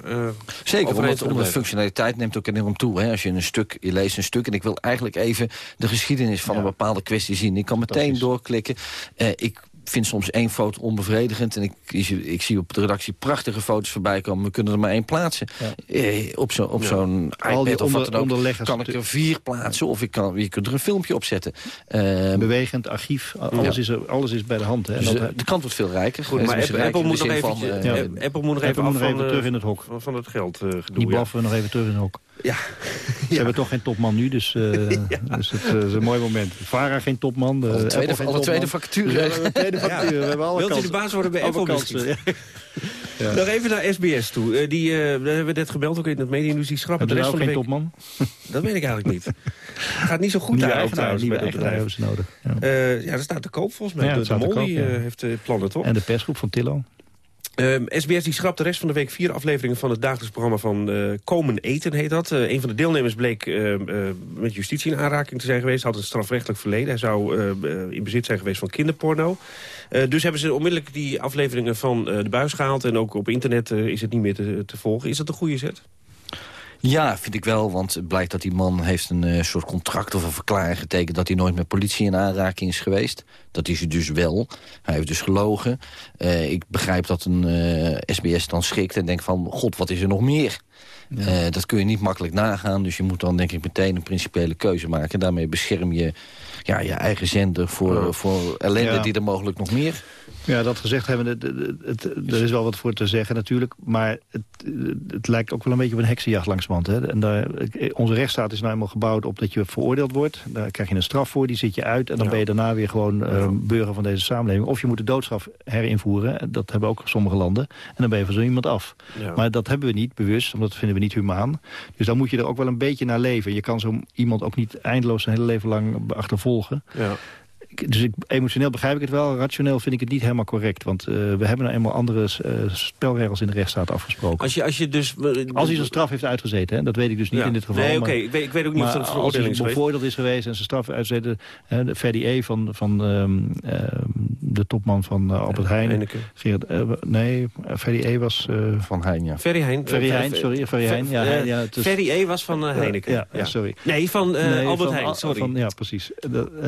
Zeker, omdat, omdat de functionaliteit neemt ook enorm toe. Hè? Als je een stuk, je leest een stuk en ik wil eigenlijk even de geschiedenis van ja. een bepaalde kwestie zien. Ik kan meteen doorklikken. ik vind soms één foto onbevredigend. En ik, ik, zie op de redactie prachtige foto's voorbij komen. We kunnen er maar één plaatsen. Ja. Eh, op zo'n op zo'n iPad of wat dan ook. Kan ik er vier plaatsen of ik kan, je kunt er een filmpje op zetten. Uh, Bewegend archief. Alles, is er, alles is bij de hand. Hè. Dus, dat, de kant wordt veel rijker. Goed, maar Apple, Apple, moet nog even, van, uh. Apple moet nog even, af van, terug in het hok. Van, van het geld uh, Die blaffen we nog even terug in het hok. Ja. Ze hebben toch geen topman nu, dus, uh, <laughs> ja. dus het uh, is een mooi moment. Vara geen topman. De alle tweede, alle tweede factuur. Ja, tweede factuur. We hebben alle Wilt kansen. u de baas worden bij Apple ja. ja. Nog even naar SBS toe. Uh, die, daar hebben we net gebeld, ook in het media-industrie. Schrappen de rest van de week... geen topman? <laughs> Dat weet ik eigenlijk niet. <laughs> gaat niet zo goed daar trouwens bij bedrijf. hebben ze nodig. Ja. ja, dat staat te koop volgens mij. de, de Mol koop, heeft plannen, toch? En de persgroep van Tillo. SBS die schrapt de rest van de week vier afleveringen van het dagelijks programma van uh, Komen Eten, heet dat. Uh, een van de deelnemers bleek uh, met justitie in aanraking te zijn geweest. Had een strafrechtelijk verleden. Hij zou in bezit zijn geweest van kinderporno. dus hebben ze onmiddellijk die afleveringen van de buis gehaald. En ook op internet is het niet meer te, te volgen. Is dat een goede zet? Ja, vind ik wel, want het blijkt dat die man heeft een uh, soort contract of een verklaring getekend... dat hij nooit met politie in aanraking is geweest. Dat is hij dus wel. Hij heeft dus gelogen. Uh, ik begrijp dat een uh, SBS dan schrikt en denkt van... god, wat is er nog meer? Eh, dat kun je niet makkelijk nagaan. Dus je moet dan denk ik meteen een principiële keuze maken. Daarmee bescherm je ja, je eigen zender voor, voor ellende Ja. die er mogelijk nog meer... Ja, dat gezegd hebben, het, het, het- er is wel wat voor te zeggen natuurlijk. Maar het, het lijkt ook wel een beetje op een heksenjacht langzamerhand. Hè. En daar, onze rechtsstaat is nou eenmaal gebouwd op dat je veroordeeld wordt. Daar krijg je een straf voor, die zit je uit. En dan ben je daarna weer gewoon eh, burger van deze samenleving. Of je moet de doodstraf herinvoeren. Dat hebben ook sommige landen. En dan ben je van zo iemand af. Ja. Maar dat hebben we niet bewust, omdat dat vinden we niet humaan. Dus dan moet je er ook wel een beetje naar leven. Je kan zo iemand ook niet eindeloos zijn hele leven lang achtervolgen. Ja. Ik- Dus ik, emotioneel begrijp ik het wel. Rationeel vind ik het niet helemaal correct. Want eh, we hebben nou eenmaal andere eh, spelregels in de rechtsstaat afgesproken. Als je, als je dus... Als hij zijn straf heeft uitgezeten, hè? dat weet ik dus niet Ja. in dit geval. Nee, oké, ik weet- ik weet ook niet of dat een als veroordeling hij is geweest. bevoordeeld is geweest en zijn straf uitzeten... hè, de Ferdi E. van, van ehm, ehm, de topman van eh, Albert Heijn. Heineken. Gerard, eh, nee, Ferdi E. was... eh, van Heijn, ja. Ferry Heijn. Ferry eh, Heijn, eh, sorry, Ferry Heijn. Ja, eh, hij- ja, het is- Ferry E. was van eh, Heineken. Ja, ja, sorry. Nee, van eh, Nee, Albert van- Heijn, sorry. Van, ja, precies. Dat- <laughs>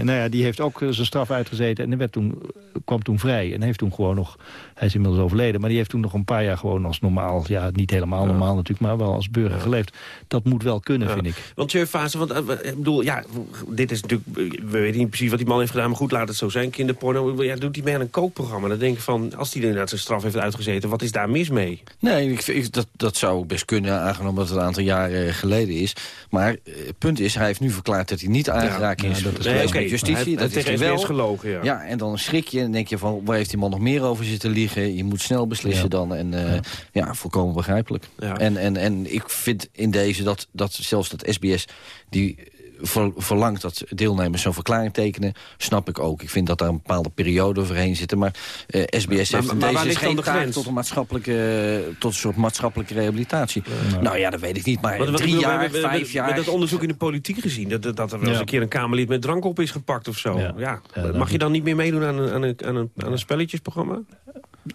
En, nou ja, die heeft ook eh, zijn straf uitgezeten en werd toen, kwam toen vrij. En heeft toen gewoon nog, hij is inmiddels overleden... maar die heeft toen nog een paar jaar gewoon als normaal... ja, niet helemaal normaal natuurlijk, maar wel als burger geleefd. Dat moet wel kunnen, Ja. vind ik. Want Jeu Fase, want eh, ik bedoel, ja, dit is natuurlijk, we weten niet precies wat die man heeft gedaan, maar goed, laat het zo zijn, kinderporno. Ja, doet hij mee aan een kookprogramma. Dan denk ik van, als hij inderdaad zijn straf heeft uitgezeten, wat is daar mis mee? Nee, ik, dat, dat zou best kunnen, aangenomen dat het een aantal jaren geleden is. Maar eh, het punt is, hij heeft nu verklaard dat hij niet aangeraakt Ja, is, ja, dat is Nee, justitie. hij dat hij is heeft hij tegen wel. Gelogen, ja. en dan schrik je en denk je van, waar heeft die man nog meer over zitten liegen? Je moet snel beslissen Ja. dan. En eh, ja. volkomen begrijpelijk. Ja. En, en, en ik vind in deze dat, dat zelfs dat SBS... die ver- verlangt dat deelnemers zo'n verklaring tekenen, snap ik ook. Ik vind dat daar een bepaalde periode overheen zitten. Maar eh, SBS Maar- heeft maar- deze geen de taak tot een, maatschappelijke, tot een soort maatschappelijke rehabilitatie. Nou ja, dat weet ik niet. Maar ik drie bedoel, jaar, we- we- we- vijf we- jaar... Met dat onderzoek in de politiek gezien, dat, dat, dat er wel eens Ja. een keer een Kamerlid met drank op is gepakt of zo. Ja. Ja. Mag je dan niet meer meedoen aan een, aan een, aan een, aan een spelletjesprogramma?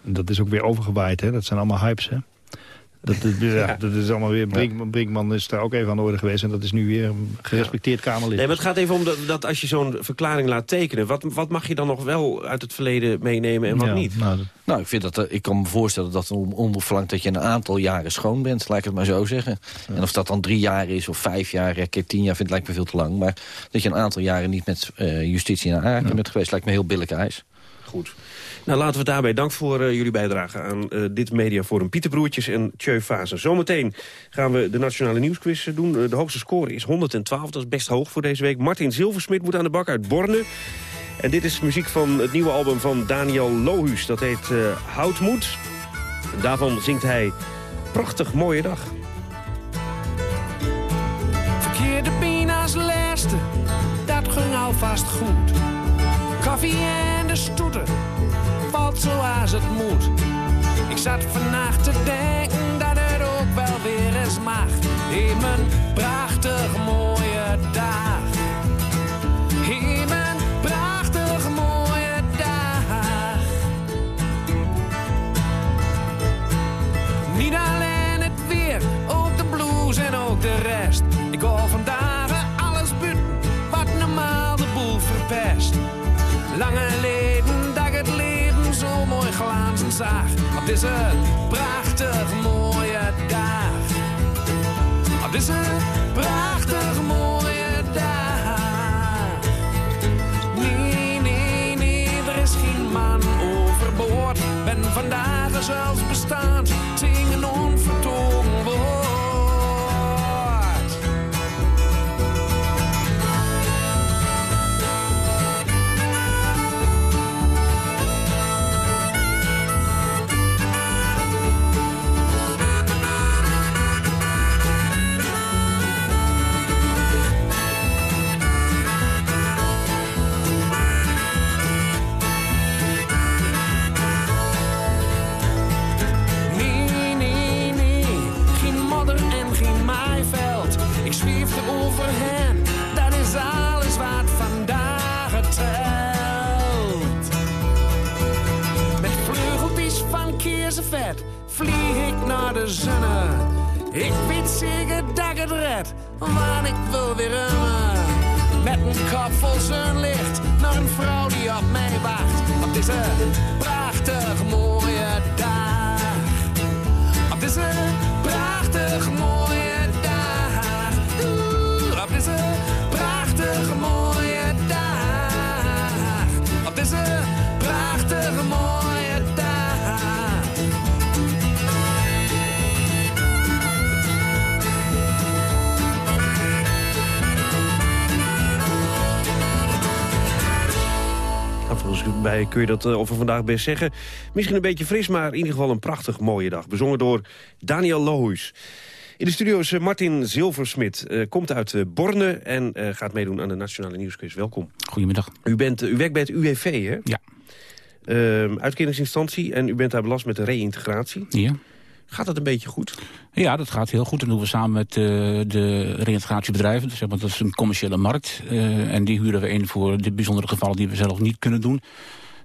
Dat is ook weer overgewaaid, hè. Dat zijn allemaal hypes, hè. Dat, dat, <laughs> ja, dat is allemaal weer... Brinkman, Brinkman is daar ook even aan de orde geweest... en dat is nu weer een gerespecteerd Kamerlid. Nee, maar het gaat even om dat, dat als je zo'n verklaring laat tekenen... Wat, wat mag je dan nog wel uit het verleden meenemen en wat Ja, niet? Nou, Nou, ik, vind dat, er- ik kan me voorstellen dat verlangt dat je een aantal jaren schoon bent, laat ik het maar zo zeggen. En of dat dan drie jaar is of vijf jaar, ja, keer tien jaar, vind, lijkt me veel te lang. Maar dat je een aantal jaren niet met eh, justitie in aanraking bent geweest, lijkt me heel billijke eis. Goed. Nou, laten we daarbij. Dank voor eh, jullie bijdrage aan eh, dit mediaforum. Pieter Broertjes en Tjeu Fase. Zometeen gaan we de Nationale Nieuwsquiz eh, doen. De hoogste score is 112, dat is best hoog voor deze week. Martin Zilversmit moet aan de bak uit Borne. En dit is muziek van het nieuwe album van Daniel Lohuus. Dat heet Houtmoed. Daarvan zingt hij Prachtig mooie dag. Verkeerde pina's laatste, dat ging alvast goed. Koffie en de stoeten, zoals het moet. Ik zat vannacht te denken dat het ook wel weer eens mag. In mijn prachtig mooie dag. In prachtig mooie dag. Niet alleen het weer, ook de blues en ook de rest. Ik hoor vandaag Op deze prachtig mooie dag. Op deze prachtig de. Ik weet zeker dat het red, want ik wil weer remmen. Met een kop vol zonlicht naar een vrouw die op mij wacht. Op deze prachtig mooie dag. Op deze Allebei kun je dat eh, over vandaag best zeggen. Misschien een beetje fris, maar in ieder geval een prachtig mooie dag. Bezongen door Daniel Lohuis. In de studio is eh, Martin Zilversmit. eh, komt uit Borne en gaat meedoen aan de Nationale Nieuwsquiz. Welkom. Goedemiddag. U, bent, u werkt bij het UWV, hè? Ja. Ehm, uitkeringsinstantie en u bent daar belast met de reïntegratie. Ja. Gaat dat een beetje goed? Ja, dat gaat heel goed. Dat doen we samen met eh, de reïntegratiebedrijven. Dus, zeg maar, dat is een commerciële markt. eh, en die huren we in voor de bijzondere gevallen die we zelf niet kunnen doen.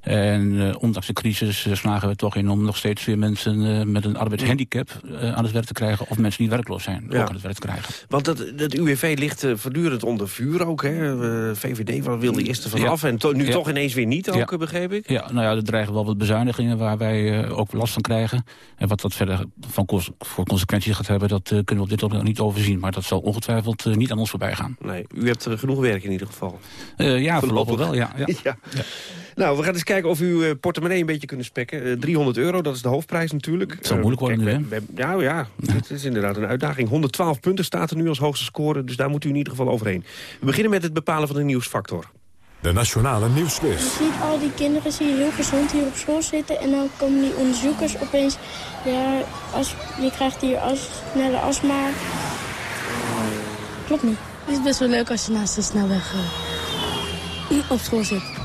En eh, ondanks de crisis eh, slagen we toch in om nog steeds weer mensen eh, met een arbeidshandicap aan het werk te krijgen. Of mensen die werkloos zijn, Ja. ook aan het werk te krijgen. Want dat, dat UWV ligt voortdurend onder vuur ook, hè? VVD wilde eerst ervan Ja. af en to- nu Ja. toch ineens weer niet ook, begreep ik? Ja, nou ja, er dreigen wel wat bezuinigingen waar wij ook last van krijgen. En wat dat verder van cons- voor consequenties gaat hebben, dat kunnen we op dit moment niet overzien. Maar dat zal ongetwijfeld niet aan ons voorbij gaan. Nee, u hebt er genoeg werk in ieder geval. Ja, voorlopig wel, ja. <laughs> ja. Ja. Nou, we gaan eens kijken of u uw portemonnee een beetje kunnen spekken. Eh, 300 euro, dat is de hoofdprijs natuurlijk. Het zal moeilijk worden Kijk, nu, we- we- Nou ja, het is inderdaad een uitdaging. 112 punten staat er nu als hoogste score, dus daar moet u in ieder geval overheen. We beginnen met het bepalen van de nieuwsfactor. De Nationale Nieuwsquiz. Je ziet al die kinderen zie je heel gezond hier op school zitten. En dan komen die onderzoekers opeens... Ja, als, je krijgt hier as, snelle astma. Klopt niet. Het is best wel leuk als je naast de snelweg eh, op school zit.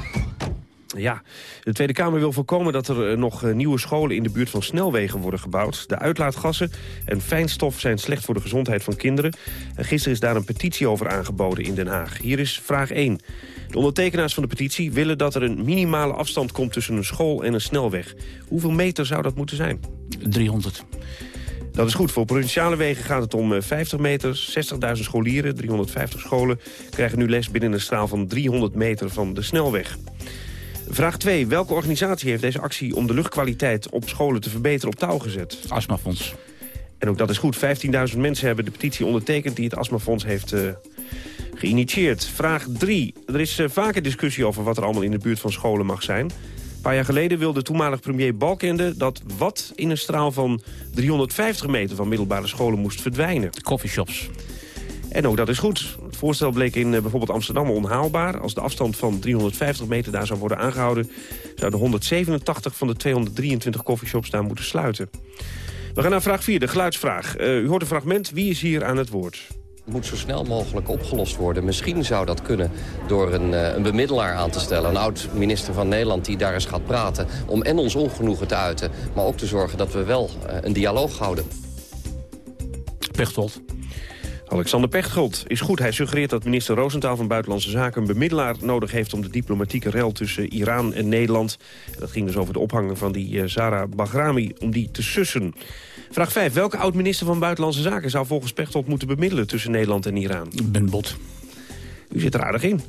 Ja, de Tweede Kamer wil voorkomen dat er eh, nog eh, nieuwe scholen in de buurt van snelwegen worden gebouwd. De uitlaatgassen en fijnstof zijn slecht voor de gezondheid van kinderen. En gisteren is daar een petitie over aangeboden in Den Haag. Hier is vraag 1. De ondertekenaars van de petitie willen dat er een minimale afstand komt tussen een school en een snelweg. Hoeveel meter zou dat moeten zijn? 300. Dat is goed. Voor provinciale wegen gaat het om eh, 50 meter. 60.000 scholieren, 350 scholen, krijgen nu les binnen een straal van 300 meter van de snelweg. Vraag 2. Welke organisatie heeft deze actie om de luchtkwaliteit op scholen te verbeteren op touw gezet? Astmafonds. En ook dat is goed. 15.000 mensen hebben de petitie ondertekend die het Astmafonds heeft eh, geïnitieerd. Vraag 3. Er is eh, vaker discussie over wat er allemaal in de buurt van scholen mag zijn. Een paar jaar geleden wilde toenmalig premier Balkende dat wat in een straal van 350 meter van middelbare scholen moest verdwijnen. Coffeeshops. En ook dat is goed. Het voorstel bleek in eh, bijvoorbeeld Amsterdam onhaalbaar. Als de afstand van 350 meter daar zou worden aangehouden... zouden 187 van de 223 coffeeshops daar moeten sluiten. We gaan naar vraag 4, de geluidsvraag. Eh, u hoort een fragment. Wie is hier aan het woord? moet zo snel mogelijk opgelost worden. Misschien zou dat kunnen door een, eh, een bemiddelaar aan te stellen. Een oud-minister van Nederland die daar eens gaat praten... om en ons ongenoegen te uiten, maar ook te zorgen dat we wel een dialoog houden. Pechtold. Alexander Pechtold is goed. Hij suggereert dat minister Roosentaal van Buitenlandse Zaken... een bemiddelaar nodig heeft om de diplomatieke rel tussen Iran en Nederland... dat ging dus over de ophangen van die eh, Zara Bahrami, om die te sussen. Vraag 5. Welke oud-minister van Buitenlandse Zaken zou volgens Pechtold moeten bemiddelen tussen Nederland en Iran? Ben Bot. U zit er aardig in.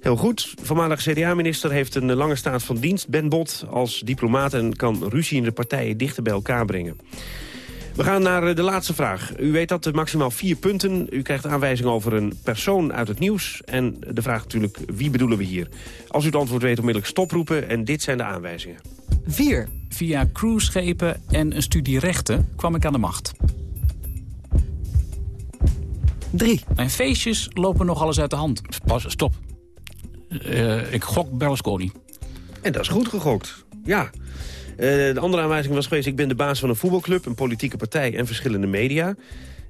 Heel goed. Voormalig CDA-minister heeft een lange staat van dienst, Ben Bot, als diplomaat... en kan ruzie in de partijen dichter bij elkaar brengen. We gaan naar eh, de laatste vraag. U weet dat, maximaal vier punten. U krijgt aanwijzing over een persoon uit het nieuws. En de vraag natuurlijk, wie bedoelen we hier? Als u het antwoord weet, onmiddellijk stoproepen. En dit zijn de aanwijzingen. 4. Via cruiseschepen en een studie rechten kwam ik aan de macht. 3. Mijn feestjes lopen nogal eens uit de hand. Pas, stop. Eh, ik gok Berlusconi. En dat is goed gegokt. Ja. Eh, de andere aanwijzing was geweest... ik ben de baas van een voetbalclub, een politieke partij en verschillende media.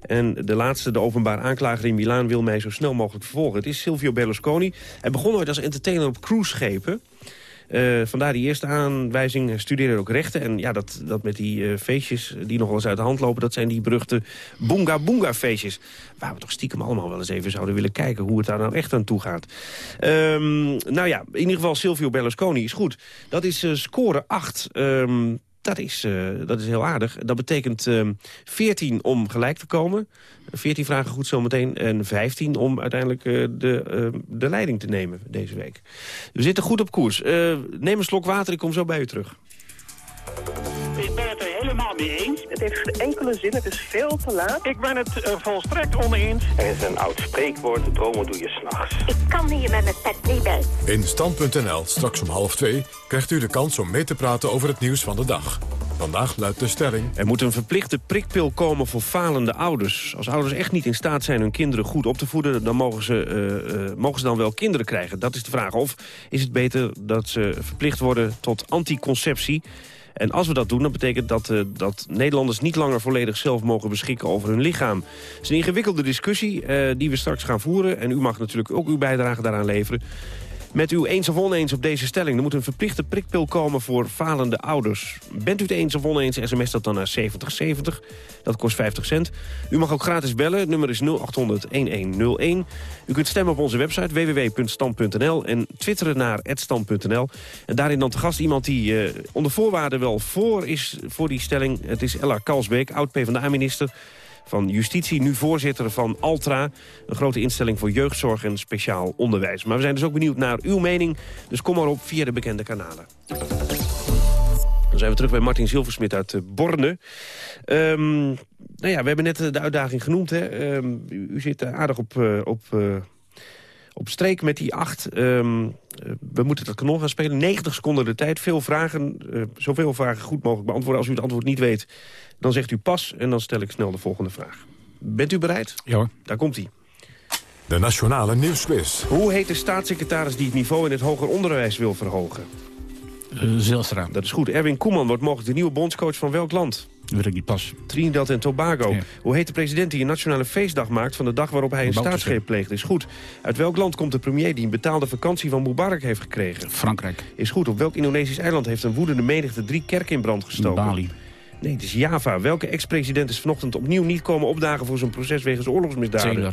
En de laatste, de openbaar aanklager in Milaan... wil mij zo snel mogelijk vervolgen. Het is Silvio Berlusconi. Hij begon ooit als entertainer op cruiseschepen. Eh, vandaar die eerste aanwijzing. Studeerde ook rechten. En ja, dat, dat met die eh, feestjes die nog wel eens uit de hand lopen... dat zijn die beruchte Boonga Boonga feestjes. Waar we toch stiekem allemaal wel eens even zouden willen kijken... hoe het daar nou echt aan toe gaat. Ehm, nou ja, in ieder geval Silvio Berlusconi is goed. Dat is eh, score 8. Ehm, dat is, eh, dat is heel aardig. Dat betekent ehm 14 om gelijk te komen. 14 vragen goed zometeen. En 15 om uiteindelijk eh, de, eh, de leiding te nemen deze week. We zitten goed op koers. Eh, neem een slok water, ik kom zo bij u terug. Er helemaal mee eens. Het heeft geen enkele zin, het is veel te laat. Ik ben het uh, volstrekt oneens. Er is een oud spreekwoord, dromen doe je s'nachts. Ik kan hier met mijn pet niet bij. In Stand.nl, straks om half twee, krijgt u de kans om mee te praten over het nieuws van de dag. Vandaag luidt de stelling... Er moet een verplichte prikpil komen voor falende ouders. Als ouders echt niet in staat zijn hun kinderen goed op te voeden... dan mogen ze, eh, eh, mogen ze dan wel kinderen krijgen. Dat is de vraag. Of is het beter dat ze verplicht worden tot anticonceptie... En als we dat doen, dan betekent dat uh, dat Nederlanders niet langer volledig zelf mogen beschikken over hun lichaam. Het is een ingewikkelde discussie uh, die we straks gaan voeren. En u mag natuurlijk ook uw bijdrage daaraan leveren. Met u eens of oneens op deze stelling. Er moet een verplichte prikpil komen voor falende ouders. Bent u het eens of oneens, sms dat dan naar 7070. Dat kost 50 cent. U mag ook gratis bellen. Het nummer is 0800-1101. U kunt stemmen op onze website www.stand.nl en twitteren naar @stand.nl. En daarin dan te gast iemand die uh, onder voorwaarden wel voor is voor die stelling. Het is Ella Kalsbeek, oud-PVDA-minister van Justitie, nu voorzitter van Altra. Een grote instelling voor jeugdzorg en speciaal onderwijs. Maar we zijn dus ook benieuwd naar uw mening. Dus kom maar op via de bekende kanalen. Dan zijn we terug bij Martin Zilversmit uit uh, Borne. Um, nou ja, we hebben net de uitdaging genoemd. Hè. Um, u, zit aardig op, op, op streek met die acht. Um, we moeten dat kanon gaan spelen. 90 seconden de tijd. Veel vragen. zoveel vragen goed mogelijk beantwoorden. Als u het antwoord niet weet, dan zegt u pas en dan stel ik snel de volgende vraag. Bent u bereid? Ja hoor. Daar komt hij. De Nationale Nieuwsquiz. Hoe heet de staatssecretaris die het niveau in het hoger onderwijs wil verhogen? Uh, Zelstra. Dat is goed. Erwin Koeman wordt mogelijk de nieuwe bondscoach van welk land? Dat weet ik niet pas. Trinidad en Tobago. Ja. Hoe heet de president die een nationale feestdag maakt... van de dag waarop hij een staatsgreep pleegt? Is goed. Uit welk land komt de premier die een betaalde vakantie van Mubarak heeft gekregen? Frankrijk. Is goed. Op welk Indonesisch eiland heeft een woedende menigte drie kerken in brand gestoken? Bali. Nee, het is Java. Welke ex-president is vanochtend opnieuw niet komen opdagen... voor zijn proces wegens oorlogsmisdaden?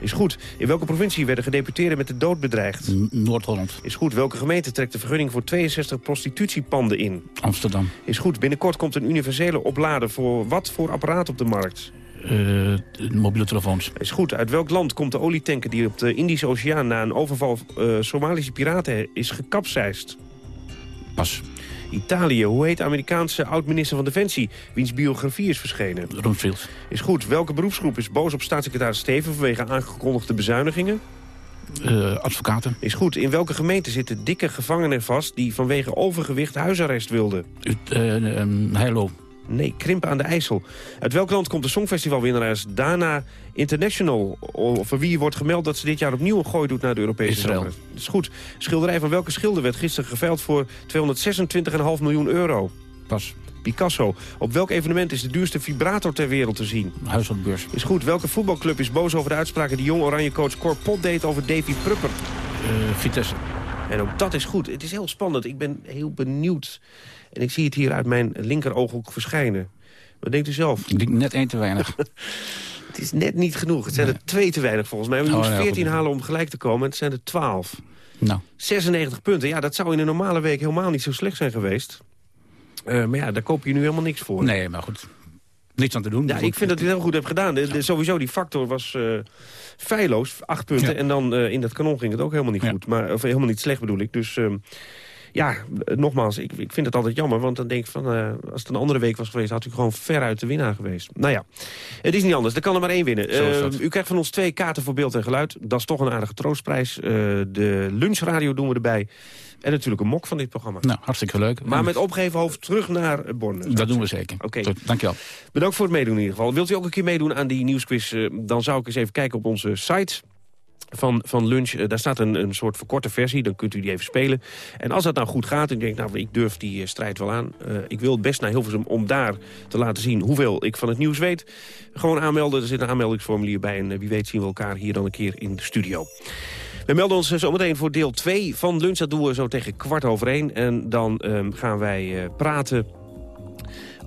Is goed. In welke provincie werden gedeputeerden met de dood bedreigd? Noord-Holland. Is goed. Welke gemeente trekt de vergunning voor 62 prostitutiepanden in? Amsterdam. Is goed. Binnenkort komt een universele oplader voor wat voor apparaat op de markt? Uh, mobiele telefoons. Is goed. Uit welk land komt de olietanker die op de Indische Oceaan... na een overval uh, Somalische piraten is gekapseist? Pas. Italië. Hoe heet de Amerikaanse oud-minister van Defensie... wiens biografie is verschenen? Rumsfeld. Is goed. Welke beroepsgroep is boos op staatssecretaris Steven... vanwege aangekondigde bezuinigingen? Uh, advocaten. Is goed. In welke gemeente zitten dikke gevangenen vast... die vanwege overgewicht huisarrest wilden? Uh, um, Heilo. Nee, Krimpen aan de IJssel. Uit welk land komt de Songfestivalwinnares Dana International? Over wie wordt gemeld dat ze dit jaar opnieuw een gooi doet naar de Europese Israël. Dat is goed. Schilderij van welke schilder werd gisteren geveild voor 226,5 miljoen euro? Pas. Picasso. Op welk evenement is de duurste vibrator ter wereld te zien? Huishoudbeurs. Is goed. Welke voetbalclub is boos over de uitspraken die jong oranje coach Cor Pot deed over Davy Prupper? Uh, Vitesse. En ook dat is goed. Het is heel spannend. Ik ben heel benieuwd. En ik zie het hier uit mijn linkerooghoek verschijnen. Wat denkt u zelf? Ik denk net één te weinig. <laughs> het is net niet genoeg. Het zijn nee. er twee te weinig volgens mij. We moeten oh, 14 halen om gelijk te komen. Het zijn er 12. Nou. 96 punten. Ja, dat zou in een normale week helemaal niet zo slecht zijn geweest. Uh, maar ja, daar koop je nu helemaal niks voor. Nee, maar goed. Niets aan te doen. Ja, ik vind dat u het heel goed hebt gedaan. De, de, sowieso, die factor was uh, feilloos. Acht punten. Ja. En dan uh, in dat kanon ging het ook helemaal niet ja. goed. Maar, of helemaal niet slecht bedoel ik. Dus... Uh, ja, nogmaals, ik, ik vind het altijd jammer. Want dan denk ik van, uh, als het een andere week was geweest... had u gewoon veruit de winnaar geweest. Nou ja, het is niet anders. Er kan er maar één winnen. Uh, u krijgt van ons twee kaarten voor beeld en geluid. Dat is toch een aardige troostprijs. Uh, de lunchradio doen we erbij. En natuurlijk een mok van dit programma. Nou, hartstikke leuk. Maar met opgeven hoofd terug naar Borne. Dat doen we zeker. Oké. Okay. Dankjewel. Bedankt voor het meedoen in ieder geval. Wilt u ook een keer meedoen aan die nieuwsquiz? dan zou ik eens even kijken op onze site van, van lunch. Uh, daar staat een, een soort verkorte versie, dan kunt u die even spelen. En als dat nou goed gaat, en ik denk, nou, ik durf die uh, strijd wel aan. Uh, ik wil best naar Hilversum om daar te laten zien hoeveel ik van het nieuws weet. Gewoon aanmelden, er zit een aanmeldingsformulier bij. En wie weet zien we elkaar hier dan een keer in de studio. We melden ons zometeen voor deel 2 van lunch. Dat doen we zo tegen kwart over één. En dan um, gaan wij praten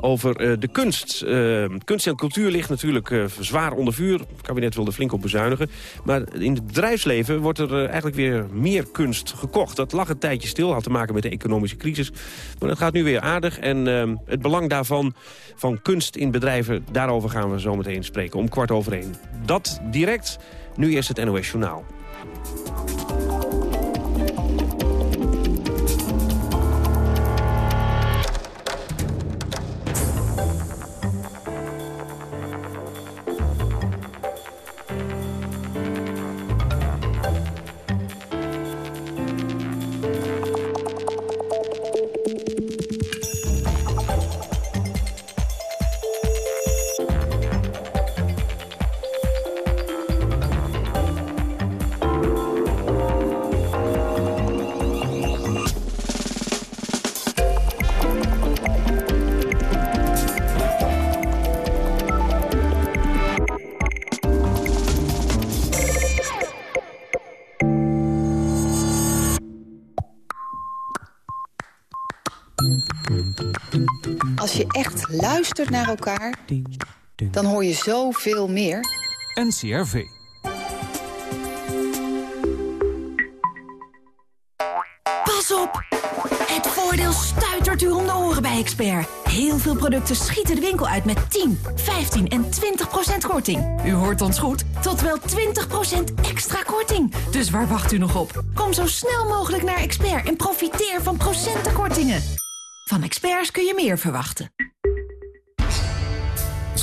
over uh, de kunst. Uh, kunst en cultuur ligt natuurlijk uh, zwaar onder vuur. Het kabinet wilde flink op bezuinigen. Maar in het bedrijfsleven wordt er eigenlijk weer meer kunst gekocht. Dat lag een tijdje stil, had te maken met de economische crisis. Maar dat gaat nu weer aardig. En ehm, het belang daarvan, van kunst in bedrijven... daarover gaan we zo meteen spreken om kwart over één. Dat direct. Nu eerst het NOS Journaal. Luistert naar elkaar, dan hoor je zoveel meer. NCRV. Pas op! Het voordeel stuitert u om de oren bij Expert. Heel veel producten schieten de winkel uit met 10, 15 en 20 procent korting. U hoort ons goed, tot wel 20 procent extra korting. Dus waar wacht u nog op? Kom zo snel mogelijk naar Expert en profiteer van procentenkortingen. Van Experts kun je meer verwachten.